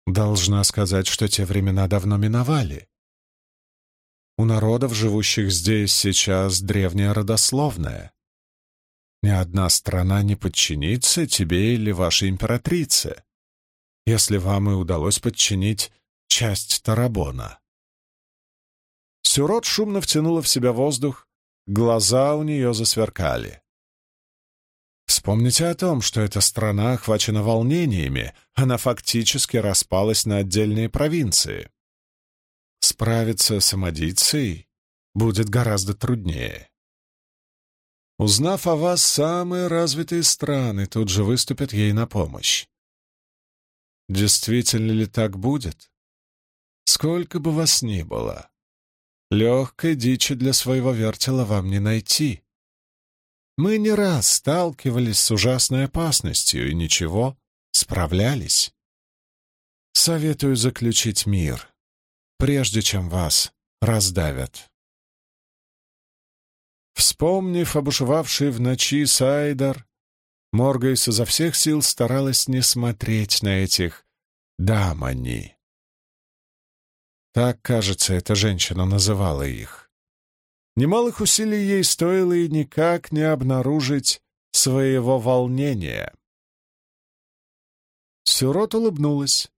Должна сказать, что те времена давно миновали. У народов, живущих здесь сейчас, древняя родословная. Ни одна страна не подчинится тебе или вашей императрице, если вам и удалось подчинить часть Тарабона. Сюрот шумно втянула в себя воздух, глаза у нее засверкали. Вспомните о том, что эта страна охвачена волнениями, она фактически распалась на отдельные провинции. Справиться с Амадицией будет гораздо труднее. Узнав о вас, самые развитые страны тут же выступят ей на помощь. Действительно ли так будет? Сколько бы вас ни было, Легкой дичи для своего вертела вам не найти. Мы не раз сталкивались с ужасной опасностью и ничего, справлялись. Советую заключить мир, прежде чем вас раздавят. Вспомнив обушевавший в ночи Сайдар, Моргайс изо всех сил старалась не смотреть на этих дамани. Так, кажется, эта женщина называла их. Немалых усилий ей стоило и никак не обнаружить своего волнения. Сюрот улыбнулась.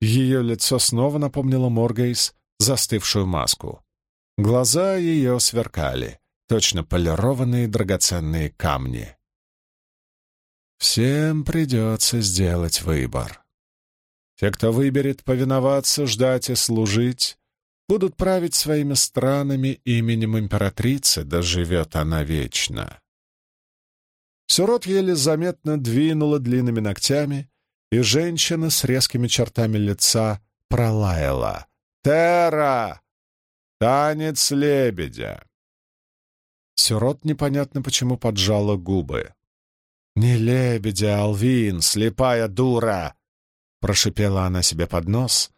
Ее лицо снова напомнило Моргейс застывшую маску. Глаза ее сверкали, точно полированные драгоценные камни. Всем придется сделать выбор. Те, кто выберет повиноваться, ждать и служить, будут править своими странами именем императрицы, да живет она вечно. Сюрот еле заметно двинула длинными ногтями, и женщина с резкими чертами лица пролаяла. «Тера! Танец лебедя!» Сюрот непонятно почему поджала губы. «Не лебедя, Алвин, слепая дура!» Прошипела она себе под нос,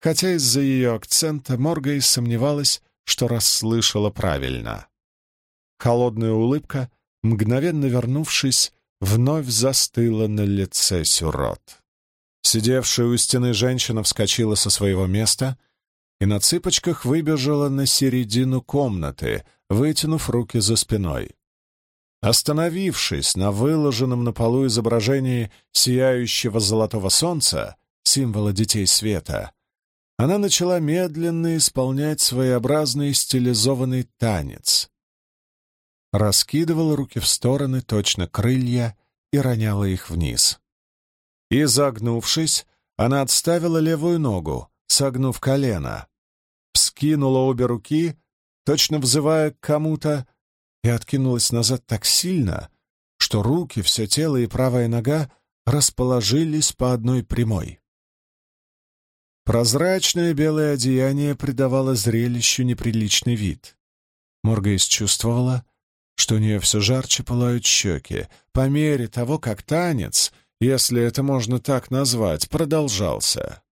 хотя из-за ее акцента Морга и сомневалась, что расслышала правильно. Холодная улыбка, мгновенно вернувшись, вновь застыла на лице Сюрот. Сидевшая у стены женщина вскочила со своего места и на цыпочках выбежала на середину комнаты, вытянув руки за спиной. Остановившись на выложенном на полу изображении сияющего золотого солнца, символа детей света, она начала медленно исполнять своеобразный стилизованный танец. Раскидывала руки в стороны, точно крылья, и роняла их вниз. И, загнувшись, она отставила левую ногу, согнув колено, вскинула обе руки, точно взывая к кому-то, и откинулась назад так сильно, что руки, все тело и правая нога расположились по одной прямой. Прозрачное белое одеяние придавало зрелищу неприличный вид. Моргейс чувствовала, что у нее все жарче пылают щеки, по мере того, как танец, если это можно так назвать, продолжался.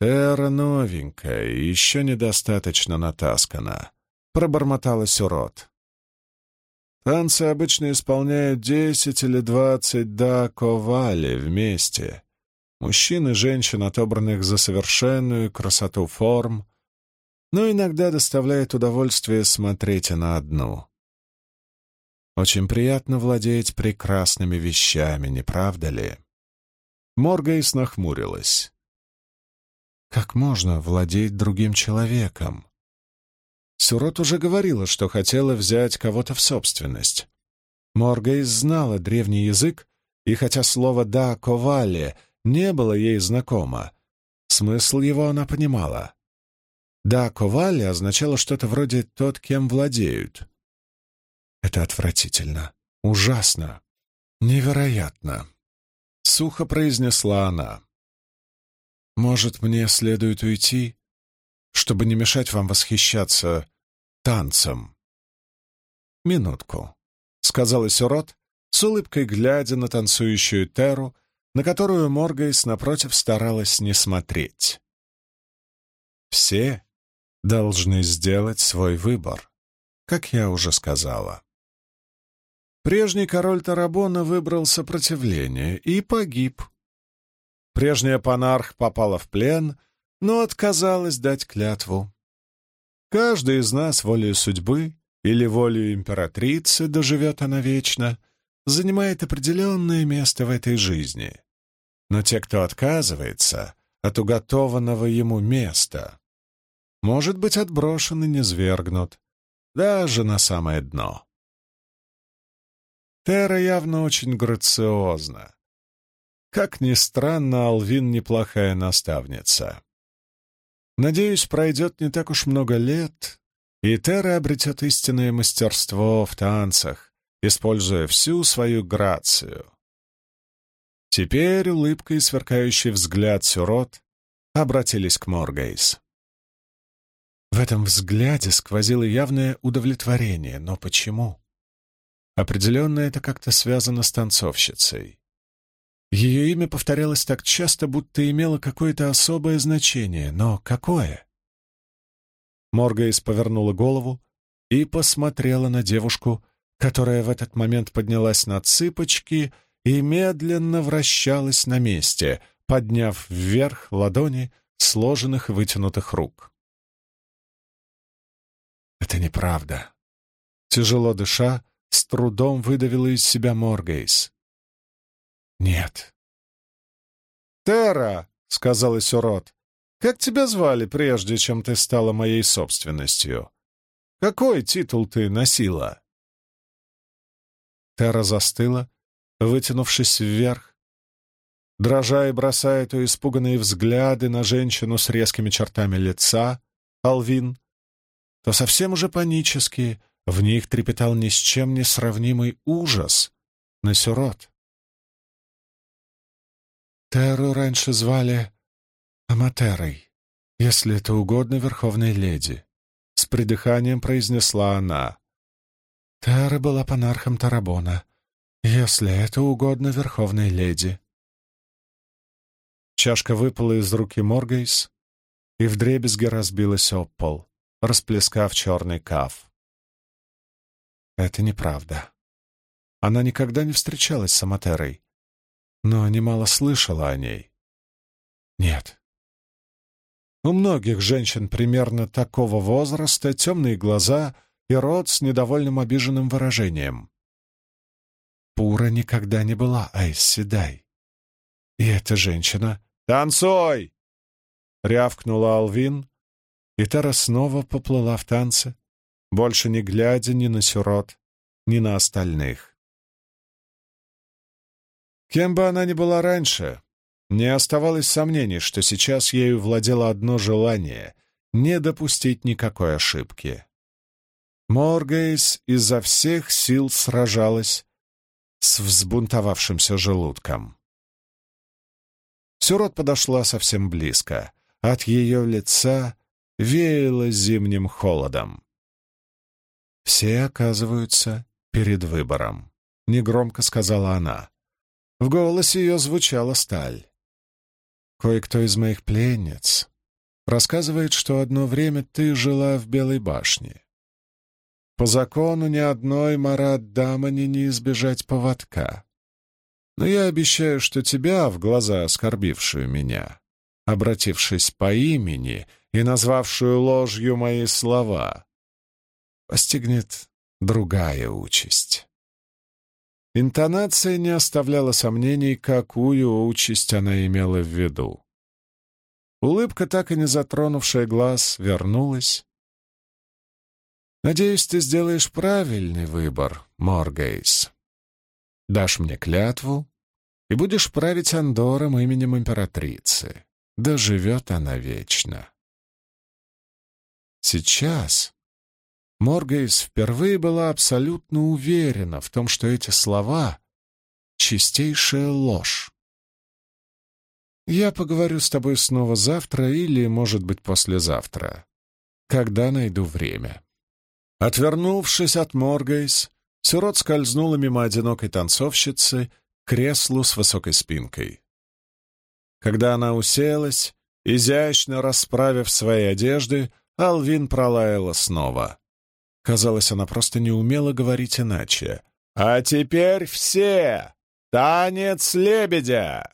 «Эра новенькая и еще недостаточно натаскана», — пробормотала Сюрот. Танцы обычно исполняют десять или двадцать да ковали вместе. Мужчин и женщин, отобранных за совершенную красоту форм, но иногда доставляет удовольствие смотреть на одну. Очень приятно владеть прекрасными вещами, не правда ли? Моргейс нахмурилась. Как можно владеть другим человеком? Сурот уже говорила, что хотела взять кого-то в собственность. Моргейс знала древний язык, и хотя слово «да» «ковали» не было ей знакомо, смысл его она понимала. «Да» «ковали» означало что-то вроде «тот, кем владеют». Это отвратительно, ужасно, невероятно. Сухо произнесла она. «Может, мне следует уйти, чтобы не мешать вам восхищаться танцем?» «Минутку», — сказала Сюрот, с улыбкой глядя на танцующую Теру, на которую Моргейс напротив старалась не смотреть. «Все должны сделать свой выбор, как я уже сказала». Прежний король Тарабона выбрал сопротивление и погиб. Прежняя панарх попала в плен, но отказалась дать клятву. Каждый из нас волею судьбы или волею императрицы, доживет она вечно, занимает определенное место в этой жизни. Но те, кто отказывается от уготованного ему места, может быть отброшен и низвергнут, даже на самое дно. Тера явно очень грациозна. Как ни странно, Алвин неплохая наставница. Надеюсь, пройдет не так уж много лет, и Тера обретет истинное мастерство в танцах, используя всю свою грацию. Теперь улыбка и сверкающий взгляд Сюрот обратились к Моргейс. В этом взгляде сквозило явное удовлетворение, но почему? Определенно это как-то связано с танцовщицей. Ее имя повторялось так часто, будто имело какое-то особое значение, но какое? Моргейс повернула голову и посмотрела на девушку, которая в этот момент поднялась на цыпочки и медленно вращалась на месте, подняв вверх ладони сложенных вытянутых рук. «Это неправда». Тяжело дыша, с трудом выдавила из себя Моргейс. «Нет». «Тера», — сказала Сюрот, — «как тебя звали, прежде чем ты стала моей собственностью? Какой титул ты носила?» Тера застыла, вытянувшись вверх, дрожа и бросая то испуганные взгляды на женщину с резкими чертами лица, Алвин, то совсем уже панические, в них трепетал ни с чем не сравнимый ужас на сирот. Теру раньше звали Аматерой, если это угодно Верховной Леди. С придыханием произнесла она. Тера была панархом Тарабона, если это угодно Верховной Леди. Чашка выпала из руки Моргейс и вдребезги разбилась об пол, расплескав черный каф. Это неправда. Она никогда не встречалась с Аматерой, но немало слышала о ней. Нет. У многих женщин примерно такого возраста темные глаза и рот с недовольным обиженным выражением. Пура никогда не была Айс Седай. И эта женщина... «Танцуй!» — рявкнула Алвин, и Тара снова поплыла в танце, больше не глядя ни на сирот, ни на остальных. Кем бы она ни была раньше, не оставалось сомнений, что сейчас ею владело одно желание — не допустить никакой ошибки. Моргейс изо всех сил сражалась с взбунтовавшимся желудком. Сюрот подошла совсем близко. От ее лица веяло зимним холодом. «Все оказываются перед выбором», — негромко сказала она. В голосе ее звучала сталь. Кое-кто из моих пленниц рассказывает, что одно время ты жила в Белой башне. По закону ни одной Марат Дамани не избежать поводка. Но я обещаю, что тебя, в глаза оскорбившую меня, обратившись по имени и назвавшую ложью мои слова, постигнет другая участь. Интонация не оставляла сомнений, какую участь она имела в виду. Улыбка, так и не затронувшая глаз, вернулась. «Надеюсь, ты сделаешь правильный выбор, Моргейс. Дашь мне клятву и будешь править Андором именем императрицы. Да живет она вечно». Сейчас Моргейс впервые была абсолютно уверена в том, что эти слова — чистейшая ложь. «Я поговорю с тобой снова завтра или, может быть, послезавтра, когда найду время». Отвернувшись от Моргейс, Сюрот скользнула мимо одинокой танцовщицы к креслу с высокой спинкой. Когда она уселась, изящно расправив свои одежды, Алвин пролаяла снова. Казалось, она просто не умела говорить иначе. «А теперь все! Танец лебедя!»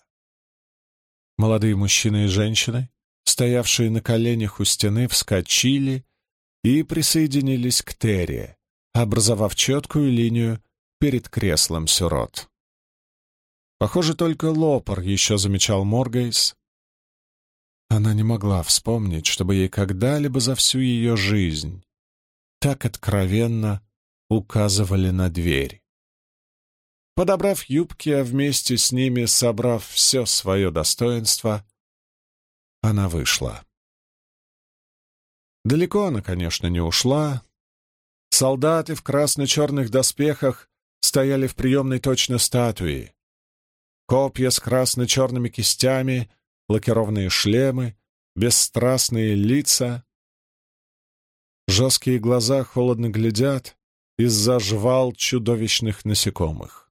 Молодые мужчины и женщины, стоявшие на коленях у стены, вскочили и присоединились к Терри, образовав четкую линию перед креслом Сюрот. Похоже, только Лопар еще замечал Моргейс. Она не могла вспомнить, чтобы ей когда-либо за всю ее жизнь так откровенно указывали на дверь. Подобрав юбки, а вместе с ними собрав все свое достоинство, она вышла. Далеко она, конечно, не ушла. Солдаты в красно-черных доспехах стояли в приемной точно статуи. Копья с красно-черными кистями, лакированные шлемы, бесстрастные лица, Жесткие глаза холодно глядят из-за жвал чудовищных насекомых.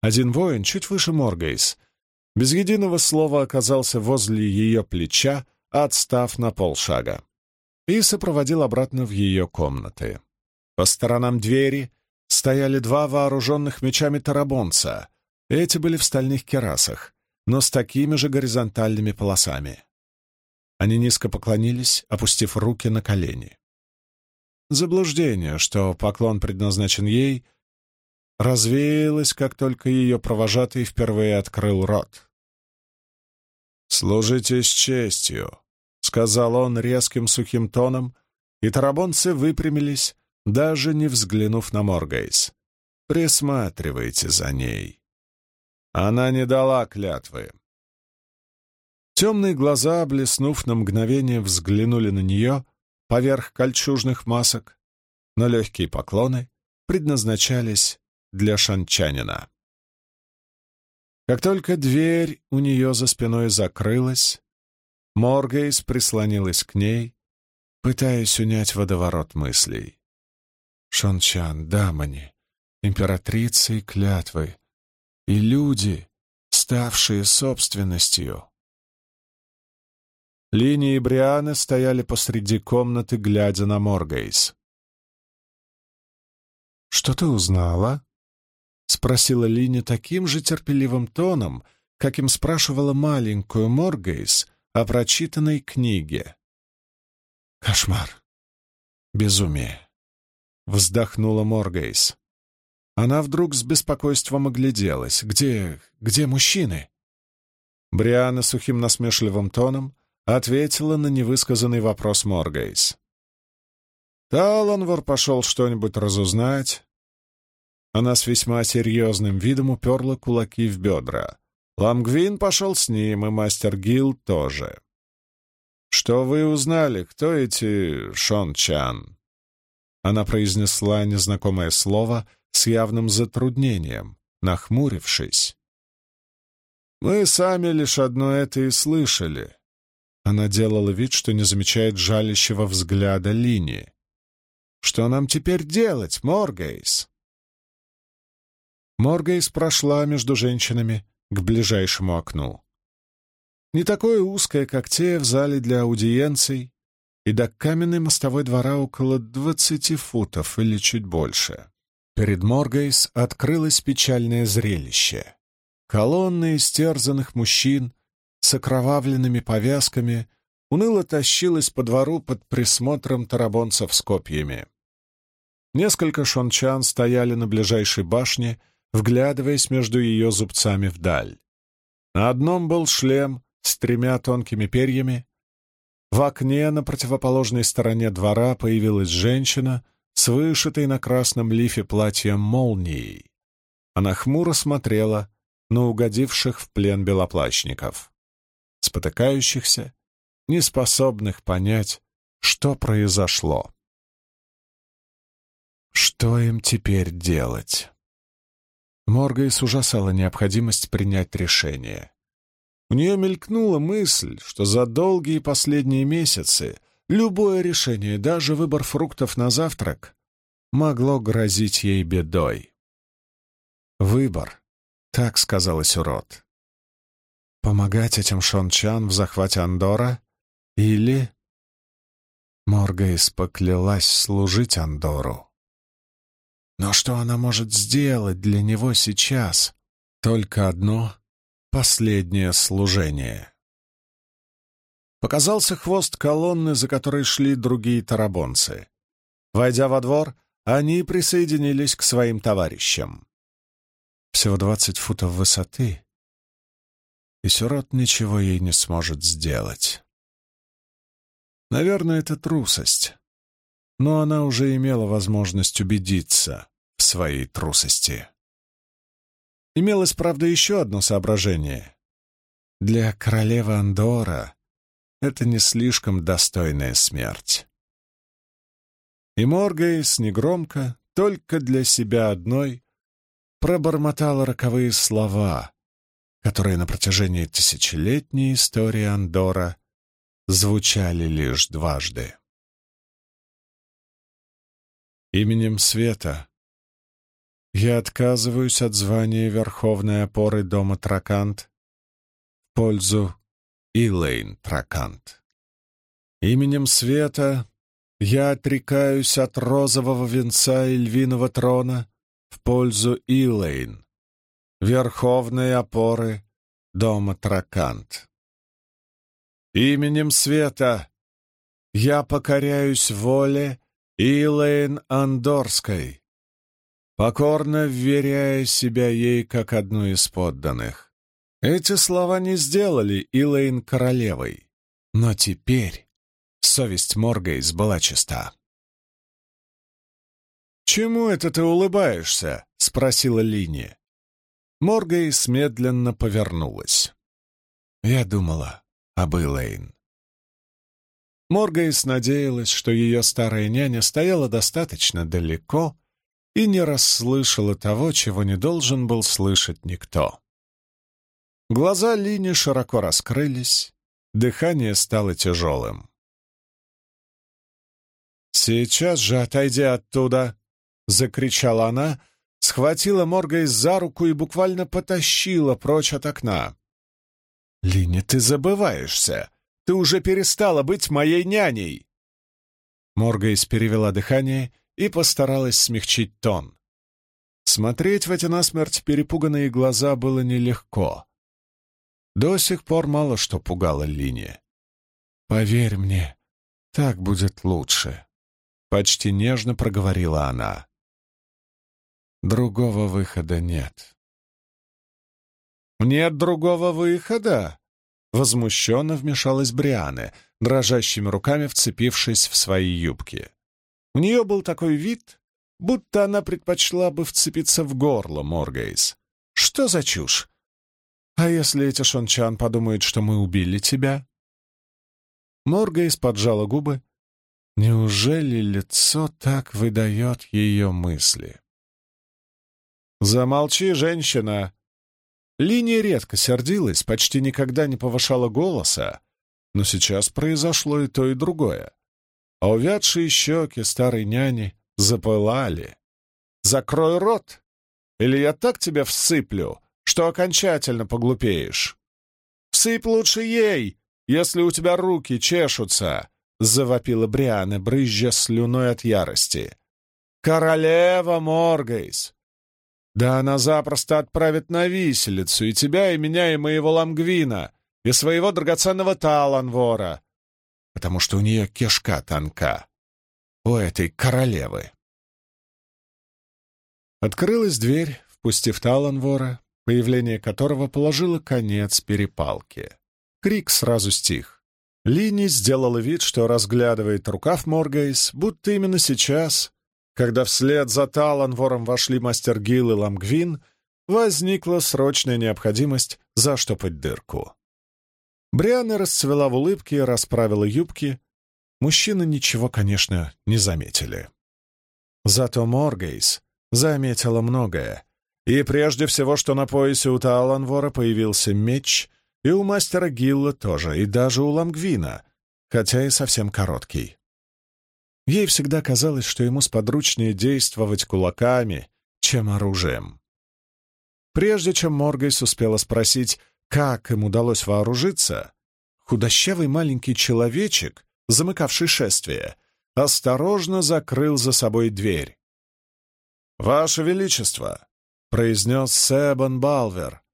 Один воин, чуть выше Моргейс, без единого слова оказался возле ее плеча, отстав на полшага, и сопроводил обратно в ее комнаты. По сторонам двери стояли два вооруженных мечами тарабонца. Эти были в стальных керасах, но с такими же горизонтальными полосами. Они низко поклонились, опустив руки на колени. Заблуждение, что поклон предназначен ей, развеялось, как только ее провожатый впервые открыл рот. «Служите с честью», — сказал он резким сухим тоном, и тарабонцы выпрямились, даже не взглянув на Моргейс. «Присматривайте за ней». Она не дала клятвы. Темные глаза, блеснув на мгновение, взглянули на нее, поверх кольчужных масок, но легкие поклоны предназначались для шанчанина. Как только дверь у нее за спиной закрылась, Моргейс прислонилась к ней, пытаясь унять водоворот мыслей. Шончан, Дамани, императрицы и клятвы, и люди, ставшие собственностью. Линии и Брианы стояли посреди комнаты, глядя на Моргейс. «Что ты узнала?» — спросила Лини таким же терпеливым тоном, каким спрашивала маленькую Моргейс о прочитанной книге. «Кошмар! Безумие!» — вздохнула Моргейс. Она вдруг с беспокойством огляделась. «Где... где мужчины?» Бриана сухим насмешливым тоном ответила на невысказанный вопрос Моргейс. Таланвор пошел что-нибудь разузнать. Она с весьма серьезным видом уперла кулаки в бедра. Ламгвин пошел с ним, и мастер Гил тоже. «Что вы узнали? Кто эти Шон Чан?» Она произнесла незнакомое слово с явным затруднением, нахмурившись. «Мы сами лишь одно это и слышали». Она делала вид, что не замечает жалящего взгляда Лини. «Что нам теперь делать, Моргейс?» Моргейс прошла между женщинами к ближайшему окну. Не такое узкое, как те в зале для аудиенций, и до каменной мостовой двора около двадцати футов или чуть больше. Перед Моргейс открылось печальное зрелище. Колонны истерзанных мужчин с окровавленными повязками уныло тащилась по двору под присмотром тарабонцев с копьями. Несколько шончан стояли на ближайшей башне, вглядываясь между ее зубцами вдаль. На одном был шлем с тремя тонкими перьями. В окне на противоположной стороне двора появилась женщина с вышитой на красном лифе платьем молнией. Она хмуро смотрела на угодивших в плен белоплащников, спотыкающихся, неспособных понять, что произошло. Что им теперь делать? Моргейс ужасала необходимость принять решение. У нее мелькнула мысль, что за долгие последние месяцы любое решение, даже выбор фруктов на завтрак, могло грозить ей бедой. Выбор, так сказалось урод. Помогать этим Шончан в захвате Андора или... Моргейс поклялась служить Андору. Но что она может сделать для него сейчас? Только одно — последнее служение. Показался хвост колонны, за которой шли другие тарабонцы. Войдя во двор, они присоединились к своим товарищам. Всего двадцать футов высоты, и Сюрот ничего ей не сможет сделать. Наверное, это трусость но она уже имела возможность убедиться в своей трусости. Имелось, правда, еще одно соображение. Для королевы Андора это не слишком достойная смерть. И Моргейс негромко, только для себя одной, пробормотала роковые слова, которые на протяжении тысячелетней истории Андора звучали лишь дважды. Именем Света я отказываюсь от звания Верховной опоры дома Тракант в пользу Илэйн Тракант. Именем Света я отрекаюсь от розового венца и львиного трона в пользу Илэйн, Верховной опоры дома Тракант. Именем Света я покоряюсь воле Илэйн Андорской, покорно вверяя себя ей как одну из подданных. Эти слова не сделали Илэйн королевой, но теперь совесть Моргейс была чиста. «Чему это ты улыбаешься?» — спросила Лини. Моргейс медленно повернулась. «Я думала об Илэйн. Моргейс надеялась, что ее старая няня стояла достаточно далеко и не расслышала того, чего не должен был слышать никто. Глаза Лини широко раскрылись, дыхание стало тяжелым. «Сейчас же отойди оттуда!» — закричала она, схватила Моргейс за руку и буквально потащила прочь от окна. «Лини, ты забываешься!» Ты уже перестала быть моей няней!» Моргейс перевела дыхание и постаралась смягчить тон. Смотреть в эти насмерть перепуганные глаза было нелегко. До сих пор мало что пугало Лине. «Поверь мне, так будет лучше», — почти нежно проговорила она. «Другого выхода нет». «Нет другого выхода?» возмущенно вмешалась Брианы, дрожащими руками вцепившись в свои юбки. У нее был такой вид, будто она предпочла бы вцепиться в горло Моргейс. «Что за чушь? А если эти шончан подумают, что мы убили тебя?» Моргейс поджала губы. Неужели лицо так выдает ее мысли? «Замолчи, женщина!» Линия редко сердилась, почти никогда не повышала голоса, но сейчас произошло и то, и другое. А увядшие щеки старой няни запылали. «Закрой рот, или я так тебя всыплю, что окончательно поглупеешь. Всыпь лучше ей, если у тебя руки чешутся!» — завопила Бриана, брызжа слюной от ярости. «Королева Моргейс! Да она запросто отправит на виселицу и тебя, и меня, и моего Ламгвина, и своего драгоценного Таланвора, потому что у нее кишка тонка, у этой королевы». Открылась дверь, впустив Таланвора, появление которого положило конец перепалке. Крик сразу стих. Лини сделала вид, что разглядывает рукав Моргейс, будто именно сейчас, когда вслед за Таланвором вошли мастер Гил и Ламгвин, возникла срочная необходимость заштопать дырку. Брианна расцвела в улыбке и расправила юбки. Мужчины ничего, конечно, не заметили. Зато Моргейс заметила многое. И прежде всего, что на поясе у Таланвора появился меч — и у мастера Гилла тоже, и даже у Ламгвина, хотя и совсем короткий. Ей всегда казалось, что ему сподручнее действовать кулаками, чем оружием. Прежде чем Моргейс успела спросить, как им удалось вооружиться, худощавый маленький человечек, замыкавший шествие, осторожно закрыл за собой дверь. «Ваше Величество!» — произнес Себан Балвер,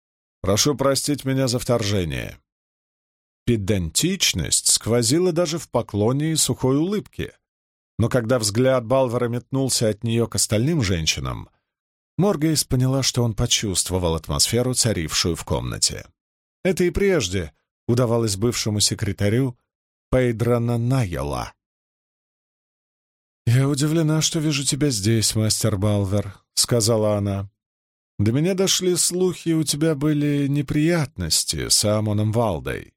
Прошу простить меня за вторжение». Педантичность сквозила даже в поклоне и сухой улыбке. Но когда взгляд Балвара метнулся от нее к остальным женщинам, Моргейс поняла, что он почувствовал атмосферу, царившую в комнате. Это и прежде удавалось бывшему секретарю Пейдрана Найола. «Я удивлена, что вижу тебя здесь, мастер Балвер», — сказала она. До меня дошли слухи, у тебя были неприятности с Амоном Валдой.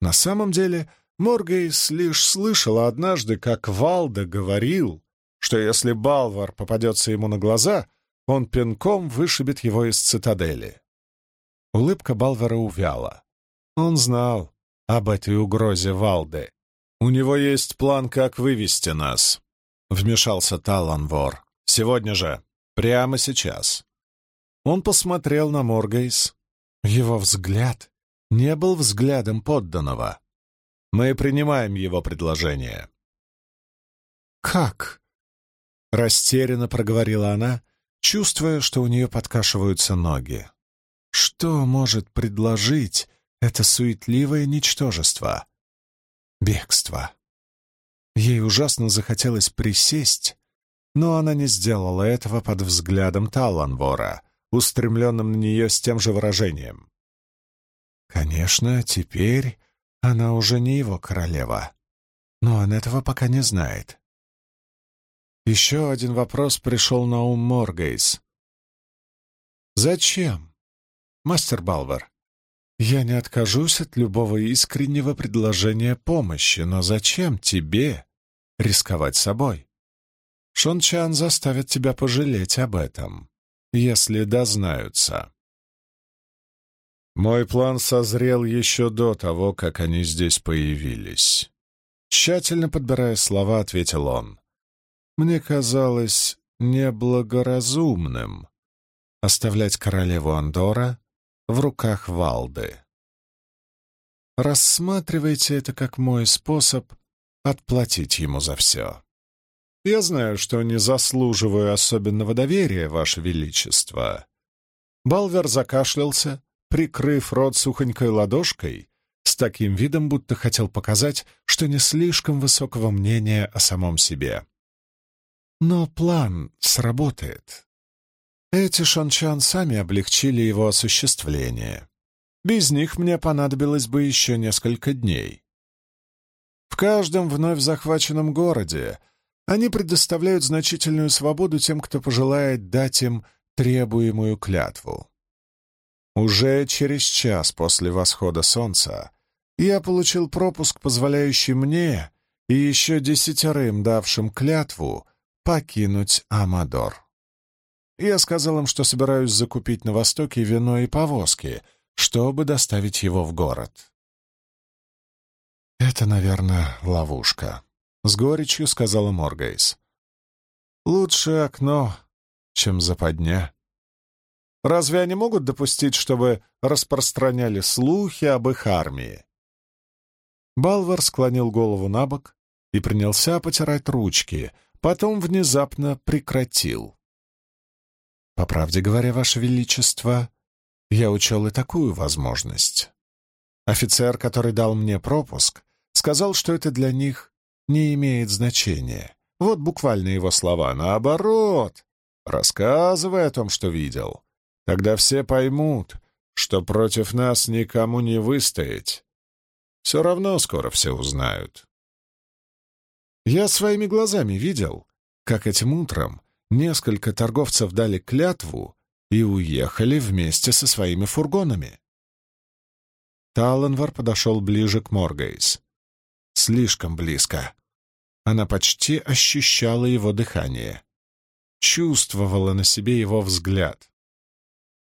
На самом деле, Моргейс лишь слышала однажды, как Валда говорил, что если Балвар попадется ему на глаза, он пинком вышибет его из цитадели. Улыбка Балвара увяла. Он знал об этой угрозе Валды. «У него есть план, как вывести нас», — вмешался Таланвор. «Сегодня же». Прямо сейчас. Он посмотрел на Моргейс. Его взгляд не был взглядом подданного. Мы принимаем его предложение. «Как?» — растерянно проговорила она, чувствуя, что у нее подкашиваются ноги. «Что может предложить это суетливое ничтожество?» «Бегство». Ей ужасно захотелось присесть но она не сделала этого под взглядом Таланвора, устремленным на нее с тем же выражением. Конечно, теперь она уже не его королева, но он этого пока не знает. Еще один вопрос пришел на ум Моргейс. «Зачем, мастер Балвар? Я не откажусь от любого искреннего предложения помощи, но зачем тебе рисковать собой?» Шончан заставит тебя пожалеть об этом, если дознаются. Мой план созрел еще до того, как они здесь появились. Тщательно подбирая слова, ответил он. Мне казалось неблагоразумным оставлять королеву Андора в руках Валды. Рассматривайте это как мой способ отплатить ему за все. Я знаю, что не заслуживаю особенного доверия, Ваше Величество». Балвер закашлялся, прикрыв рот сухонькой ладошкой, с таким видом, будто хотел показать, что не слишком высокого мнения о самом себе. Но план сработает. Эти шанчан сами облегчили его осуществление. Без них мне понадобилось бы еще несколько дней. В каждом вновь захваченном городе они предоставляют значительную свободу тем, кто пожелает дать им требуемую клятву. Уже через час после восхода солнца я получил пропуск, позволяющий мне и еще десятерым, давшим клятву, покинуть Амадор. Я сказал им, что собираюсь закупить на Востоке вино и повозки, чтобы доставить его в город. «Это, наверное, ловушка», — с горечью сказала Моргейс. «Лучше окно, чем западня». Разве они могут допустить, чтобы распространяли слухи об их армии? Балвар склонил голову на бок и принялся потирать ручки, потом внезапно прекратил. «По правде говоря, Ваше Величество, я учел и такую возможность. Офицер, который дал мне пропуск, сказал, что это для них не имеет значения. Вот буквально его слова. Наоборот, рассказывай о том, что видел. Тогда все поймут, что против нас никому не выстоять. Все равно скоро все узнают. Я своими глазами видел, как этим утром несколько торговцев дали клятву и уехали вместе со своими фургонами. Таланвар подошел ближе к Моргейс. Слишком близко. Она почти ощущала его дыхание. Чувствовала на себе его взгляд.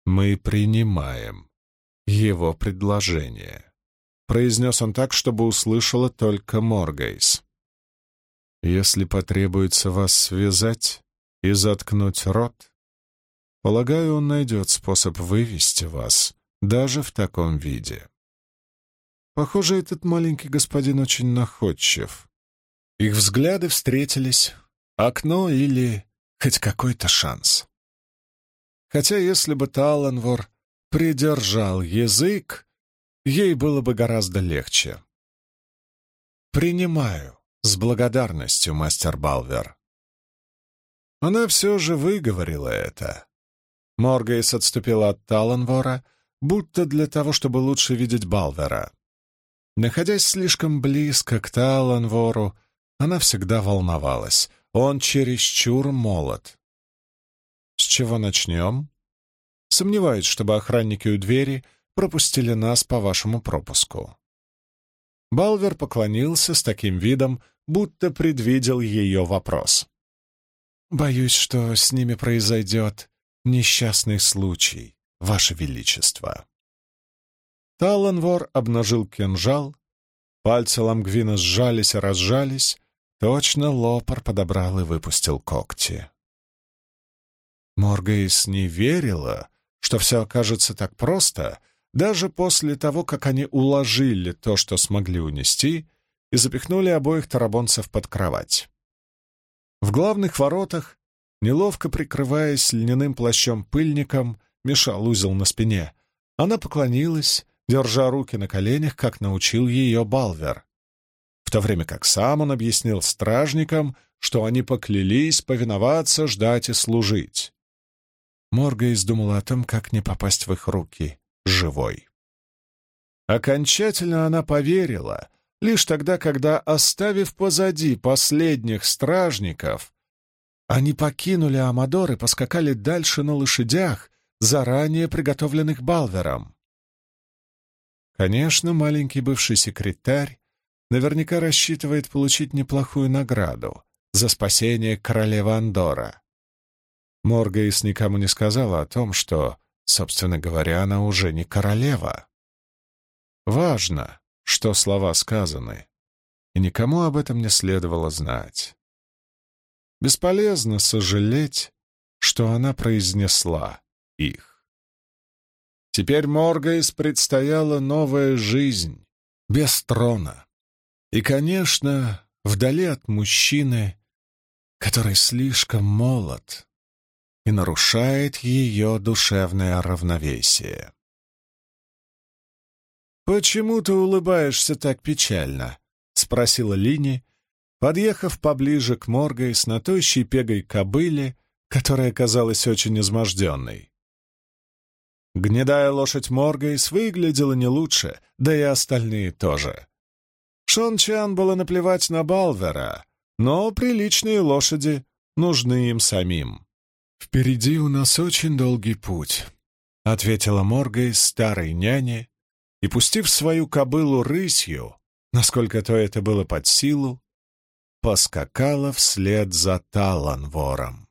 «Мы принимаем его предложение», — произнес он так, чтобы услышала только Моргейс. «Если потребуется вас связать и заткнуть рот, полагаю, он найдет способ вывести вас даже в таком виде». Похоже, этот маленький господин очень находчив. Их взгляды встретились. Окно или хоть какой-то шанс. Хотя если бы Таланвор придержал язык, ей было бы гораздо легче. «Принимаю с благодарностью, мастер Балвер». Она все же выговорила это. Моргейс отступила от Таланвора, будто для того, чтобы лучше видеть Балвера. Находясь слишком близко к Таланвору, она всегда волновалась. Он чересчур молод. С чего начнем? Сомневаюсь, чтобы охранники у двери пропустили нас по вашему пропуску. Балвер поклонился с таким видом, будто предвидел ее вопрос. «Боюсь, что с ними произойдет несчастный случай, Ваше Величество». Таланвор обнажил кинжал, пальцы Ламгвина сжались и разжались, точно лопар подобрал и выпустил когти. Моргейс не верила, что все окажется так просто, даже после того, как они уложили то, что смогли унести, и запихнули обоих тарабонцев под кровать. В главных воротах, неловко прикрываясь льняным плащом-пыльником, мешал узел на спине. Она поклонилась, держа руки на коленях, как научил ее Балвер, в то время как сам он объяснил стражникам, что они поклялись повиноваться, ждать и служить. Морга издумала о том, как не попасть в их руки живой. Окончательно она поверила лишь тогда, когда, оставив позади последних стражников, они покинули Амадор и поскакали дальше на лошадях, заранее приготовленных Балвером. Конечно, маленький бывший секретарь наверняка рассчитывает получить неплохую награду за спасение королевы Андора. Моргейс никому не сказала о том, что, собственно говоря, она уже не королева. Важно, что слова сказаны, и никому об этом не следовало знать. Бесполезно сожалеть, что она произнесла их. Теперь Моргейс предстояла новая жизнь, без трона. И, конечно, вдали от мужчины, который слишком молод, и нарушает ее душевное равновесие. «Почему ты улыбаешься так печально?» — спросила Лини, подъехав поближе к Моргой с натощей пегой кобыле, которая казалась очень изможденной. Гнедая лошадь Моргейс выглядела не лучше, да и остальные тоже. Шон Чан было наплевать на Балвера, но приличные лошади нужны им самим. «Впереди у нас очень долгий путь», — ответила Моргейс старой няне, и, пустив свою кобылу рысью, насколько то это было под силу, поскакала вслед за Таланвором.